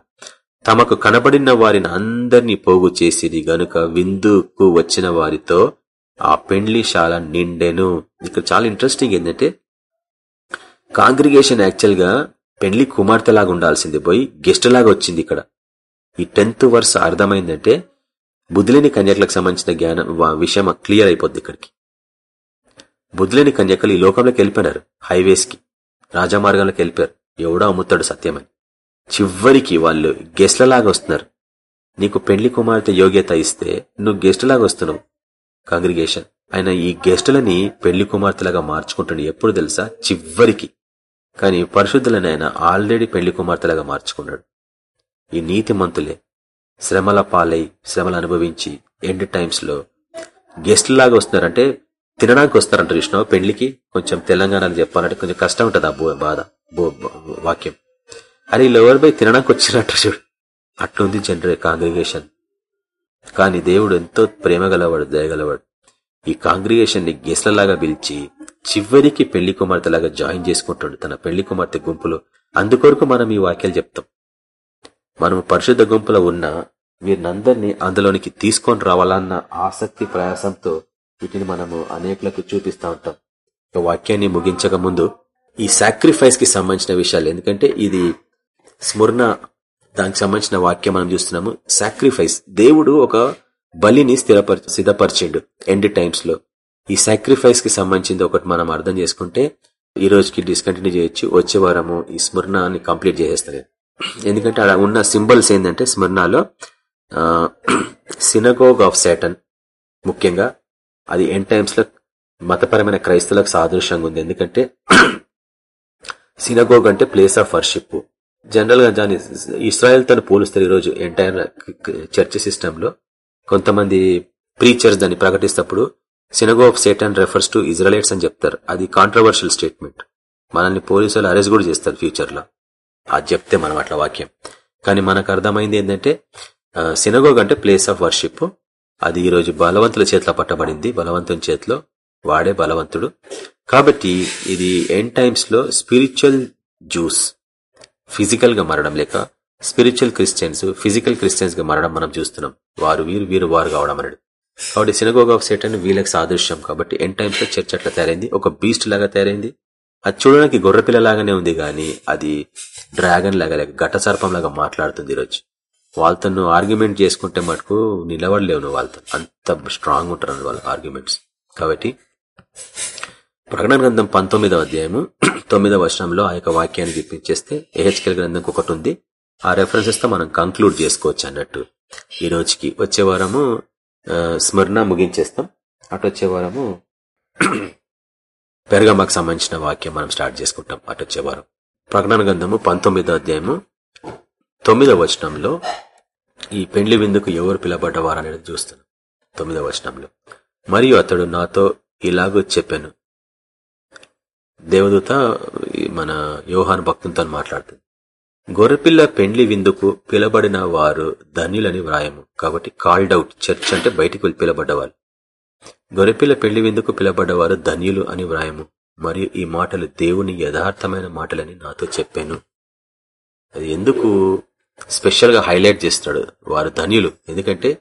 తమకు కనబడిన వారిని అందరినీ పోగు చేసేది గనుక విందుకు వచ్చిన వారితో ఆ పెండ్లిశాల నిండెను. ఇక్కడ చాలా ఇంట్రెస్టింగ్ ఏంటంటే కాంగ్రిగేషన్ యాక్చువల్గా పెండ్లి కుమార్తె లాగా ఉండాల్సింది పోయి గెస్ట్ లాగా వచ్చింది ఇక్కడ. ఈ టెన్త్ వర్స్ అర్థమైందంటే బుద్ధులేని కన్యకలకు సంబంధించిన జ్ఞానం విషయం క్లియర్ అయిపోద్ది ఇక్కడికి. బుద్ధులేని కన్యకలు ఈ లోకంలోకి వెళ్ళిపోయినారు హైవేస్కి. రాజమార్గంలోకి వెళ్ళిపోయారు. ఎవడో అమ్ముతాడు సత్యమని. చివరికి వాళ్ళు గెస్ట్ల లాగా వస్తున్నారు. నీకు పెండ్లి కుమార్తె యోగ్యత ఇస్తే నువ్వు గెస్ట్ లాగా వస్తున్నావు. కాంగ్రిగేషన్. ఆయన ఈ గెస్టులని పెళ్ళి కుమార్తెలాగా మార్చుకుంటుండే ఎప్పుడు తెలుసా? చివరికి. కానీ పరిశుద్ధులని ఆయన ఆల్రెడీ పెళ్ళి కుమార్తెలాగా మార్చుకున్నాడు. ఈ నీతి మంతులే శ్రమల పాలై శ్రమలు అనుభవించి ఎండ్ టైమ్స్లో గెస్ట్ లాగా వస్తున్నారంటే తినడానికి వస్తారంట విష్ణు పెళ్ళికి కొంచెం తెలంగాణలో చెప్పాలంటే కొంచెం కష్టం ఉంటుంది ఆ బాధ బో- వాక్యం. అరే వీళ్ళు బై పోయి తినడానికి వచ్చినట్టు చూడు. అట్లుంది జనరల్ కాంగ్రిగేషన్. కానీ దేవుడు ఎంతో ప్రేమ గలవాడు దయగలవాడు. ఈ కాంగ్రిగేషన్ని గెస్లలాగా పిలిచి చివరికి పెళ్ళి కుమార్తెలాగా జాయిన్ చేసుకుంటాడు తన పెళ్ళి కుమార్తె గుంపులో. అందుకొరకు మనం ఈ వాక్యాలు చెప్తాం. మనం పరిశుద్ధ గుంపులో ఉన్న వీరినందరినీ అందులోనికి తీసుకొని రావాలన్న ఆసక్తి ప్రయాసంతో వీటిని మనము అనేకులకు చూపిస్తూ ఉంటాం. వాక్యాన్ని ముగించక ముందు ఈ సాక్రిఫైస్కి సంబంధించిన విషయాలు ఎందుకంటే ఇది స్మరణ దానికి సంబంధించిన వాక్యం మనం చూస్తున్నాము. సాక్రిఫైస్ దేవుడు ఒక బలిని స్థిరపర సిద్ధపరిచిండు ఎండ్ టైమ్స్లో. ఈ సాక్రిఫైస్కి సంబంధించింది ఒకటి మనం అర్థం చేసుకుంటే ఈ రోజుకి డిస్కంటిన్యూ చేయొచ్చు. వచ్చే వారము ఈ స్మరణాన్ని కంప్లీట్ చేసేస్తారు. ఎందుకంటే అక్కడ ఉన్న సింబల్స్ ఏంటంటే స్మరణలో సినగోగ్ ఆఫ్ సేటన్ ముఖ్యంగా అది ఎండ్ టైమ్స్లో మతపరమైన క్రైస్తవులకు సాదృశ్యంగా ఉంది. ఎందుకంటే సినగోగ్ అంటే ప్లేస్ ఆఫ్ వర్షిప్ జనరల్గా దాన్ని ఇస్రాయల్ తను పోలుస్తారు ఈరోజు ఎంటైర్ చర్చ్ సిస్టమ్లో కొంతమంది ప్రీచర్స్ దాన్ని ప్రకటిస్తప్పుడు synagogue of Satan refers to Israelites అని చెప్తారు. అది కాంట్రవర్షియల్ స్టేట్మెంట్ మనల్ని పోలీసులు అరెస్ట్ కూడా చేస్తారు ఫ్యూచర్లో అది చెప్తే మనం అట్లా వాక్యం. కానీ మనకు అర్థమైంది ఏంటంటే సినగోగ్ అంటే ప్లేస్ ఆఫ్ వర్షిప్. అది ఈరోజు బలవంతుల చేతిలో పట్టబడింది. బలవంతుని చేతిలో వాడే బలవంతుడు. కాబట్టి ఇది ఎండ్ టైమ్స్లో స్పిరిచువల్ జ్యూస్. ఫిజికల్గా మారడం లేక స్పిరిచువల్ క్రిస్టియన్స్ ఫిజికల్ క్రిస్టియన్స్గా మారడం మనం చూస్తున్నాం. వారు వీరు వీరు వారు కావడం అన్నాడు కాబట్టి సినగోగ్ ఆఫ్ సేటన్ వీళ్ళకి సాదృశ్యం కాబట్టి ఎన్ టైమ్స్లో చర్చ్ అట్లా తయారైంది. ఒక బీస్ట్ లాగా తయారైంది. అది చూడడానికి గొర్రెపిల్ల లాగానే ఉంది కానీ అది డ్రాగన్ లాగా లేక ఘట సర్పం లాగా మాట్లాడుతుంది ఈరోజు. వాళ్ళతో నువ్వు ఆర్గ్యుమెంట్ చేసుకుంటే మటుకు నిలబడలేవు నువ్వు వాళ్ళతో. అంత స్ట్రాంగ్ ఉంటారు వాళ్ళ ఆర్గ్యుమెంట్స్ కాబట్టి ప్రకటన గ్రంథం పంతొమ్మిదవ అధ్యాయము తొమ్మిదవ వర్షంలో ఆ యొక్క వాక్యాన్ని చూపించేస్తే ఏహెచ్కెల్ గ్రంథం ఒకటి ఉంది ఆ రెఫరెన్సెస్తో మనం కంక్లూడ్ చేసుకోవచ్చు అన్నట్టు. ఈ రోజుకి వచ్చే వారము స్మరణ ముగించేస్తాం. అటు వచ్చే వారము పెరగమ్మకు సంబంధించిన వాక్యం మనం స్టార్ట్ చేసుకుంటాం. అటు వచ్చే వారం. ప్రకటన గ్రంథము పంతొమ్మిదో అధ్యాయము తొమ్మిదవ వచనంలో ఈ పెండ్లి విందుకు ఎవరు పిలబడ్డవారు అనేది చూస్తున్నాం. తొమ్మిదవ వచనంలో. మరియు అతడు నాతో ఇలాగో చెప్పాను దేవదూత మన యోహాన్ భక్తునితో మాట్లాడుతుంది. గొర్రెపిల్ల పెండ్లి విందుకు పిలబడిన వారు ధన్యులని వ్రాయము. కాబట్టి కాల్డ్ అవుట్ చర్చ్ అంటే బయటికి వెళ్ళి పిలబడ్డవారు. గొర్రెపిల్ల పెళ్ళి విందుకు పిలబడ్డవారు ధన్యులు అని వ్రాయము. మరియు ఈ మాటలు దేవుని యథార్థమైన మాటలని నాతో చెప్పాను. అది ఎందుకు స్పెషల్గా హైలైట్ చేస్తాడు వారు ధన్యులు. ఎందుకంటే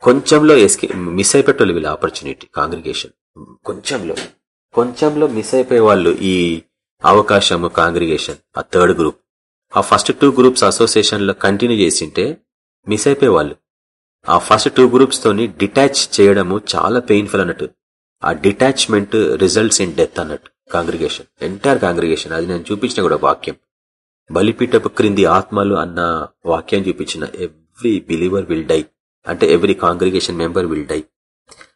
కొంచెంలో ఎస్కే మిస్ అయిపెట్టాలి వీళ్ళ ఆపర్చునిటీ కాంగ్రిగేషన్. కొంచెంలో. కొంచెంలో మిస్ అయిపోయే వాళ్ళు ఈ అవకాశము కాంగ్రిగేషన్ ఆ థర్డ్ గ్రూప్ ఆ ఫస్ట్ టూ గ్రూప్స్ అసోసియేషన్లో కంటిన్యూ చేసింటే మిస్ అయిపోయే వాళ్ళు. ఆ ఫస్ట్ టూ గ్రూప్స్ తోని డిటాచ్ చేయడము చాలా పెయిన్ఫుల్ అన్నట్టు. ఆ డిటాచ్మెంట్ రిజల్ట్స్ ఇన్ డెత్ అన్నట్టు కాంగ్రిగేషన్ ఎంటైర్ కాంగ్రిగేషన్ అది నేను చూపించిన కూడా వాక్యం. బలిపీఠపు క్రింది ఆత్మలు అన్న వాక్యం చూపించిన ఎవ్రీ బిలీవర్ విల్ డై అంటే every congregation member will die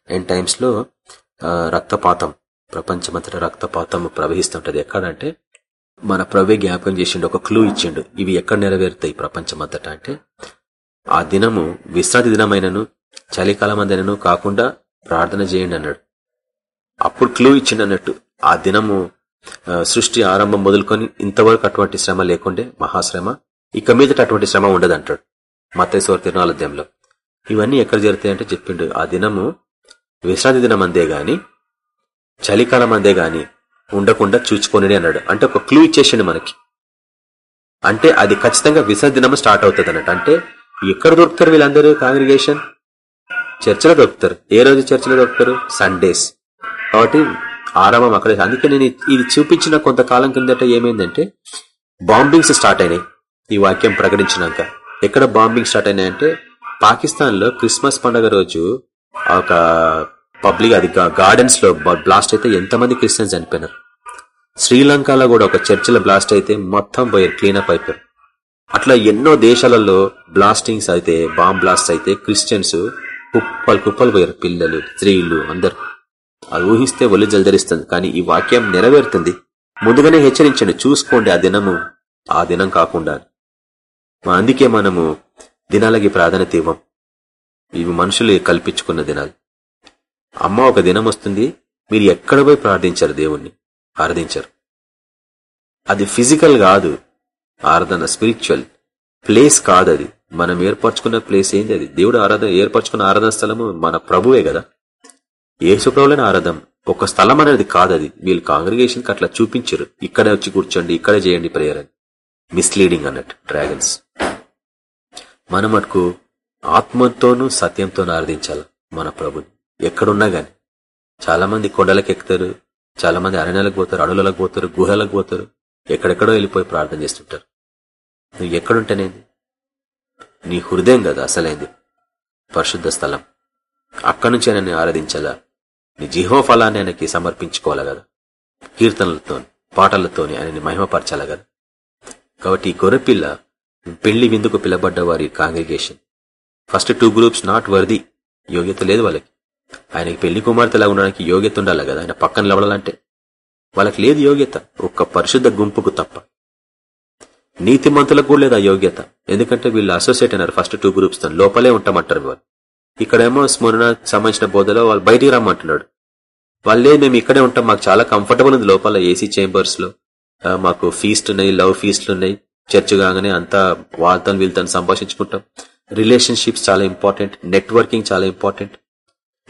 and టైమ్స్లో రక్తపాతం. ప్రపంచమంతటా రక్తపాతం ప్రవహిస్తుంటది. ఎక్కడంటే మన ప్రవే జ్ఞాపకం చేసిండు ఒక క్లూ ఇచ్చిండు. ఇవి ఎక్కడ నెరవేరుతాయి ప్రపంచమంతటా అంటే ఆ దినము విశ్రాంతి దినమైనను చలికాలం అందనను కాకుండా ప్రార్థన చేయండి అన్నాడు. అప్పుడు క్లూ ఇచ్చిండు అన్నట్టు. ఆ దినము సృష్టి ఆరంభం మొదలుకొని ఇంతవరకు అటువంటి శ్రమ లేకుండే మహాశ్రమ ఇక మీదట అటువంటి శ్రమ ఉండదు అంటాడు మత్తేశ్వర తిరునాలద్యంలో ఇవన్నీ ఎక్కడ జరుగుతాయి అంటే చెప్పిండు. ఆ దినము విశ్రాంతి దినం అందే గాని చలికాలం అందే గాని ఉండకుండా చూచుకొని అన్నాడు. అంటే ఒక క్లూ ఇచ్చేసిండు మనకి. అంటే అది ఖచ్చితంగా విసర్జనము స్టార్ట్ అవుతుంది అన్నట్టు అంటే ఎక్కడ దొరుకుతారు వీళ్ళందరూ కాంగ్రిగేషన్? చర్చలో దొరుకుతారు. ఏ రోజు చర్చలో దొరుకుతారు? సండేస్. కాబట్టి ఆరంభం అక్కడే. అందుకే నేను ఇది చూపించిన కొంతకాలం కిందట ఏమైందంటే బాంబింగ్స్ స్టార్ట్ అయినాయి. ఈ వాక్యం ప్రకటించినాక. ఎక్కడ బాంబింగ్ స్టార్ట్ అయినాయంటే పాకిస్తాన్లో క్రిస్మస్ పండుగ రోజు ఒక పబ్లిక్ అది గార్డెన్స్లో బ్లాస్ట్ అయితే ఎంతమంది క్రిస్టియన్స్ చనిపోయినారు. శ్రీలంకలో కూడా ఒక చర్చిలో బ్లాస్ట్ అయితే మొత్తం పోయారు క్లీనప్ అయిపోయారు. అట్లా ఎన్నో దేశాలలో బ్లాస్టింగ్స్ అయితే బాంబ్ బ్లాస్ట్ అయితే క్రిస్టియన్స్ కుప్పలు కుప్పలు పోయారు. పిల్లలు స్త్రీలు అందరు. అది ఊహిస్తే ఒళ్ళు జలదరిస్తుంది. కానీ ఈ వాక్యం నెరవేరుతుంది. ముందుగానే హెచ్చరించండి. చూసుకోండి ఆ దినము. ఆ దినం కాకుండా. అందుకే మనము దినాలకి ప్రాధాన్యత ఇవ్వం. ఇవి మనుషులు కల్పించుకున్న దినాలు. అమ్మ ఒక దినం వస్తుంది మీరు ఎక్కడ పోయి ప్రార్థించారు దేవుణ్ణి? ఆరాధించారు. అది ఫిజికల్ కాదు ఆరాధన స్పిరిచువల్. ప్లేస్ కాదు అది మనం ఏర్పరచుకున్న ప్లేస్ ఏంది అది? దేవుడు ఆరాధన ఏర్పరచుకున్న ఆరాధన స్థలము మన ప్రభువే కదా? ఏసుప్రభులైన ఆరాధం. ఒక స్థలం అనేది కాదు అది వీళ్ళు కాంగ్రిగేషన్కి అట్లా చూపించారు. ఇక్కడే వచ్చి కూర్చోండి ఇక్కడే చేయండి ప్రేయర్ అని. మిస్లీడింగ్ అన్నట్టు డ్రాగన్స్ మనం మటుకు ఆత్మతోనూ సత్యంతోనూ ఆరాధించాలి? మన ప్రభుని. ఎక్కడున్నా గాని. చాలా మంది కొండలకు ఎక్కుతారు చాలా మంది అరణ్యాలకు పోతారు అడవులకు పోతారు గుహలకు పోతారు ఎక్కడెక్కడో వెళ్ళిపోయి ప్రార్థన చేస్తుంటారు. నువ్వు ఎక్కడుంటేనేది? నీ హృదయం కదా అసలైంది. పరిశుద్ధ స్థలం. అక్కడి నుంచి ఆయన ఆరాధించాలా? నీ జీహో ఫలాన్ని ఆయనకి సమర్పించుకోవాలా కదా? కీర్తనలతో పాటలతోని ఆయనని మహిమపరచాలా కదా? కాబట్టి ఈ గొర్రెపిల్ల పెళ్ళి విందుకు పిలబడ్డ వారి congregation. First two groups not worthy. యోగ్యత లేదు వాళ్ళకి. ఆయనకి పెళ్ళి కుమార్తెలా ఉండడానికి యోగ్యత ఉండాలి కదా. ఆయన పక్కన లవడాలంటే వాళ్ళకి లేదు యోగ్యత. ఒక్క పరిశుద్ధ గుంపుకు తప్ప. నీతిమంతులకు కూడా లేదు ఆ యోగ్యత? ఎందుకంటే వీళ్ళు అసోసియేట్ అయినారు ఫస్ట్ టూ గ్రూప్స్తో లోపలే ఉంటామంటారు వాళ్ళు. ఇక్కడేమో స్మరణ సంబంధించిన బోధలో వాళ్ళు బయటికి రమ్మంటున్నాడు. వాళ్ళే మేము ఇక్కడే ఉంటాం. మాకు చాలా కంఫర్టబుల్ ఉంది లోపల ఏసీ చేంబర్స్లో. మాకు ఫీస్ట్లు ఉన్నాయి లవ్ ఫీస్ట్లు ఉన్నాయి. చర్చ్ కాగానే అంతా వాళ్ళతో వీళ్ళతో సంభాషించుకుంటాం. రిలేషన్షిప్స్ చాలా ఇంపార్టెంట్ నెట్వర్కింగ్ చాలా ఇంపార్టెంట్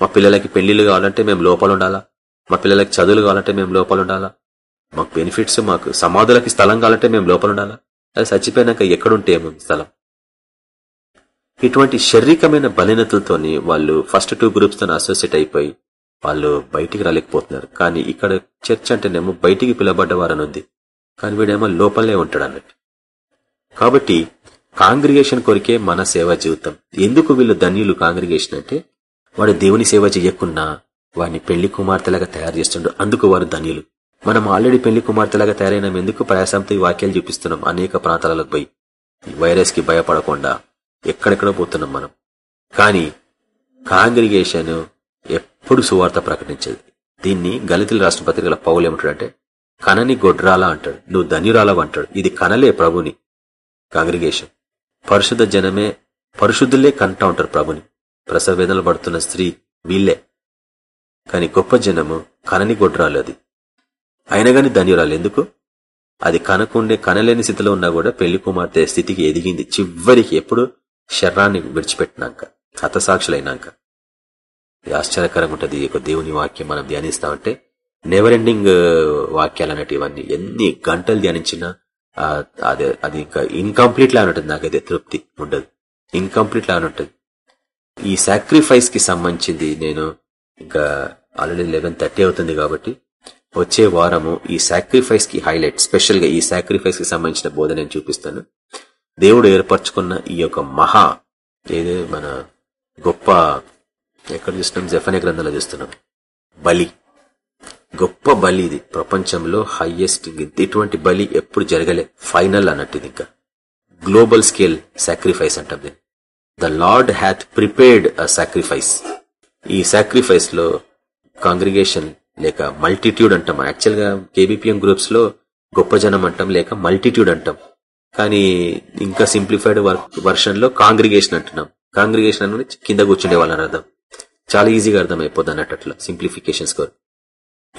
మా పిల్లలకి పెళ్ళిళ్ళు కావాలంటే మేము లోపల ఉండాలా? మా పిల్లలకి చదువులు కావాలంటే మేము లోపల ఉండాలా? మాకు బెనిఫిట్స్ మాకు సమాధులకి స్థలం కావాలంటే మేము లోపల ఉండాలా? అది చచ్చిపోయినాక ఎక్కడుంటే మేము స్థలం? ఇటువంటి శారీరకమైన బలీనతలతోని వాళ్ళు ఫస్ట్ టూ గ్రూప్స్తో అసోసియేట్ అయిపోయి వాళ్ళు బయటికి రాలేకపోతున్నారు. కానీ ఇక్కడ చర్చ్ అంటేనేమో బయటికి పిలబడ్డవారని ఉంది. కానీ వీడేమో లోపలే ఉంటాడు అన్నట్టు. కాబట్టి కాంగ్రిగేషన్ కొరికే మన సేవ జీవితం. ఎందుకు వీళ్ళు ధన్యులు కాంగ్రిగేషన్ అంటే వాడు దేవుని సేవ చేయకున్నా వాడిని పెళ్ళి కుమార్తెలాగా తయారు చేస్తుండ్రు అందుకు వారు ధన్యులు. మనం ఆల్రెడీ పెళ్ళి కుమార్తెలాగా తయారైనాం. ఎందుకు ప్రయాసంతో ఈ వాక్యాలు చూపిస్తున్నాం? అనేక ప్రాంతాలకు పోయి. ఈ వైరస్కి భయపడకుండా ఎక్కడెక్కడో పోతున్నాం మనం. కానీ కాంగ్రిగేషన్ ఎప్పుడు సువార్త ప్రకటించేది. దీన్ని గలితుల రాష్ట్ర పత్రికల పౌలు ఏమంటాడంటే కనని గొడ్రాలా అంటాడు. నువ్వు ధన్యురాలవు అంటాడు. ఇది కనలే ప్రభుని. కాంగ్రిగేషన్. పరిశుద్ధ జనమే పరిశుద్ధులే కంటా ఉంటారు ప్రభుని. ప్రసవ వేదనలు పడుతున్న స్త్రీ వీళ్ళే. కానీ గొప్ప జనము కనని గొడ్రాలు అది. అయినా గాని ధన్యురాలు ఎందుకు? అది కనకుండే కనలేని స్థితిలో ఉన్నా కూడా పెళ్ళి కుమార్తె స్థితికి ఎదిగింది చివరికి ఎప్పుడు? శర్రాన్ని విడిచిపెట్టినాక హతసాక్షులైనాక. ఇది ఆశ్చర్యకరంగా ఉంటుంది ఒక దేవుని వాక్యం మనం ధ్యానిస్తామంటే. నెవర్ ఎండింగ్ uh, వాక్యాలు అన్నట్టు ఇవన్నీ ఎన్ని గంటలు ధ్యానించినా అది అదే అది ఇంకా ఇన్కంప్లీట్ లా ఉంటుంది నాకైతే తృప్తి ఉండదు. ఇన్కంప్లీట్ లా ఉంటుంది ఈ సాక్రిఫైస్కి సంబంధించింది నేను ఇంకా ఆల్రెడీ లెవెన్ థర్టీ అవుతుంది కాబట్టి వచ్చే వారము ఈ సాక్రిఫైస్కి హైలైట్ స్పెషల్గా ఈ సాక్రిఫైస్కి సంబంధించిన బోధ నేను చూపిస్తాను. దేవుడు ఏర్పరచుకున్న ఈ యొక్క మహా ఏది మన గొప్ప ఎక్కడ చూస్తున్నాం? జఫనే గ్రంథంలో చూస్తున్నాం. బలి. గొప్ప బలి ఇది. ప్రపంచంలో హైయెస్ట్ ఇటువంటి బలి ఎప్పుడు జరగలే. ఫైనల్ అన్నట్టు ఇది ఇంకా. గ్లోబల్ స్కేల్ సాక్రిఫైస్ అంటాం దీన్ని. The lord hath prepared a sacrifice ఈ సాక్రిఫైస్లో కాంగ్రిగేషన్ లేక మల్టిట్యూడ్ అంటాం. యాక్చువల్గా కేబిపిఎం గ్రూప్స్లో గొప్ప జనం అంటాం లేక మల్టిట్యూడ్ అంటాం. కానీ ఇంకా సింప్లిఫైడ్ వర్షన్లో కాంగ్రిగేషన్ అంటున్నాం. కాంగ్రిగేషన్ అని కింద కూర్చుండే వాళ్ళని అర్థం. చాలా ఈజీగా అర్థం అయిపోద్ది అన్నట్టు అట్లా సింప్లిఫికేషన్స్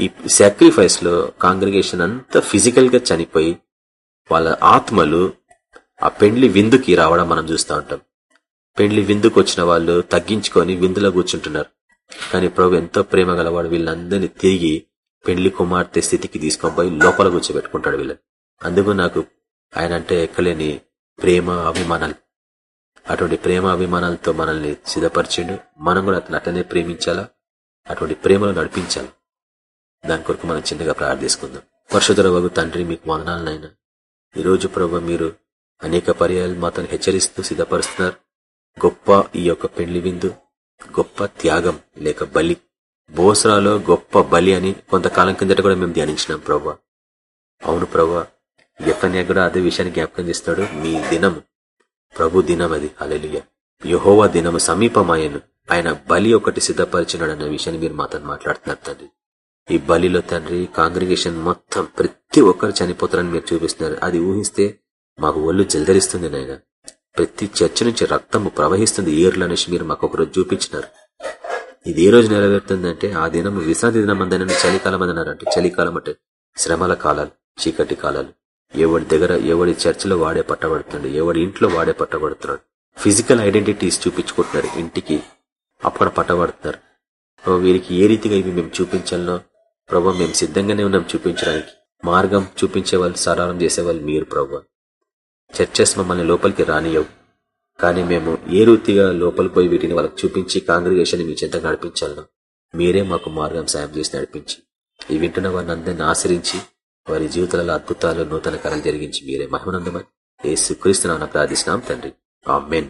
ఈ సాక్రిఫైస్లో కాంగ్రిగేషన్ అంతా ఫిజికల్గా చనిపోయి వాళ్ళ ఆత్మలు ఆ పెండ్లి విందుకి రావడం మనం చూస్తూ ఉంటాం. పెండ్లి విందుకు వచ్చిన వాళ్ళు తగ్గించుకొని విందులో కూర్చుంటున్నారు. కానీ ప్రభు ఎంతో ప్రేమ గలవాడు వీళ్ళందరినీ తిరిగి పెండ్లి కుమార్తె స్థితికి తీసుకొని పోయి లోపల కూర్చోబెట్టుకుంటాడు వీళ్ళని. అందుకు నాకు ఆయన అంటే ఎక్కలేని ప్రేమ అభిమానాలు. అటువంటి ప్రేమ అభిమానాలతో మనల్ని సిద్ధపరిచిండు. మనం కూడా అతను అతనే ప్రేమించాలా? అటువంటి ప్రేమను నడిపించాలి? దాని కొరకు మనం చిన్నగా ప్రార్థిసుకుందాం పరశుధర వగు తండ్రి మీకు వందనాలనైనా ఈరోజు ప్రభు మీరు అనేక పర్యాలు మాతను హెచ్చరిస్తూ సిద్ధపరుస్తున్నారు. గొప్ప ఈ యొక్క పెళ్ళి విందు గొప్ప త్యాగం లేక బలి. బోసరాలో గొప్ప బలి అని కొంతకాలం కిందట కూడా మేము ధ్యానించినాం ప్రభా అవును ప్రభా ఎఫ్ఎన్ఏ కూడా అదే విషయాన్ని జ్ఞాపకం చేస్తాడు. మీ దినం ప్రభు దినం అది. అలెలియ యహోవా దినము సమీపమాయను. ఆయన బలి ఒకటి సిద్ధపరిచినాడు అన్న విషయాన్ని మీరు మాతో మాట్లాడుతున్నారు తండ్రి. ఈ బలిలో తండ్రి కాంగ్రిగేషన్ మొత్తం ప్రతి ఒక్కరు చనిపోతారని మీరు చూపిస్తున్నారు. అది ఊహిస్తే మాకు ఒళ్ళు జల్దరిస్తుంది నాయన. ప్రతి చర్చ నుంచి రక్తము ప్రవహిస్తుంది. ఏర్లు అనేసి మీరు మాకు ఒకరోజు చూపించినారు. ఇది ఏ రోజు నెరవేరుతుందంటే ఆ దినం విశ్రాంతి దినం అందని చలికాలం అన్నారు అంటే చలికాలం అంటే శ్రమల కాలాలు చీకటి కాలాలు. ఎవడి దగ్గర ఎవడి చర్చిలో వాడే పట్టబడుతున్నాడు ఎవడి ఇంట్లో వాడే పట్టబడుతున్నాడు ఫిజికల్ ఐడెంటిటీస్ చూపించుకుంటున్నారు. ఇంటికి అక్కడ పట్టబడుతున్నారు వీరికి ఏ రీతిగా ఇవి మేము చూపించాలనో ప్రభావ మేము సిద్ధంగానే ఉన్నాం చూపించడానికి. మార్గం చూపించే వాళ్ళు సరారం చేసేవాళ్ళు మీరు ప్రభావ చర్చెస్ మమ్మల్ని లోపలికి రానియవు కానీ మేము ఏ రీతిగా లోపలికి పోయి వీటిని వాళ్ళకి చూపించి కాంగ్రిగేషన్ మీ చెంత నడిపించాలను మీరే మాకు మార్గం సాయం చేసి నడిపించి ఈ వింటున్న వారిని అందరినీ ఆశ్రయించి వారి జీవితాలలో అద్భుతాలు నూతన కళలు జరిగించి మీరే మహిమనందమని ఏ క్రీస్తునామన ప్రార్థిస్తున్నాం తండ్రి. ఆ మెయిన్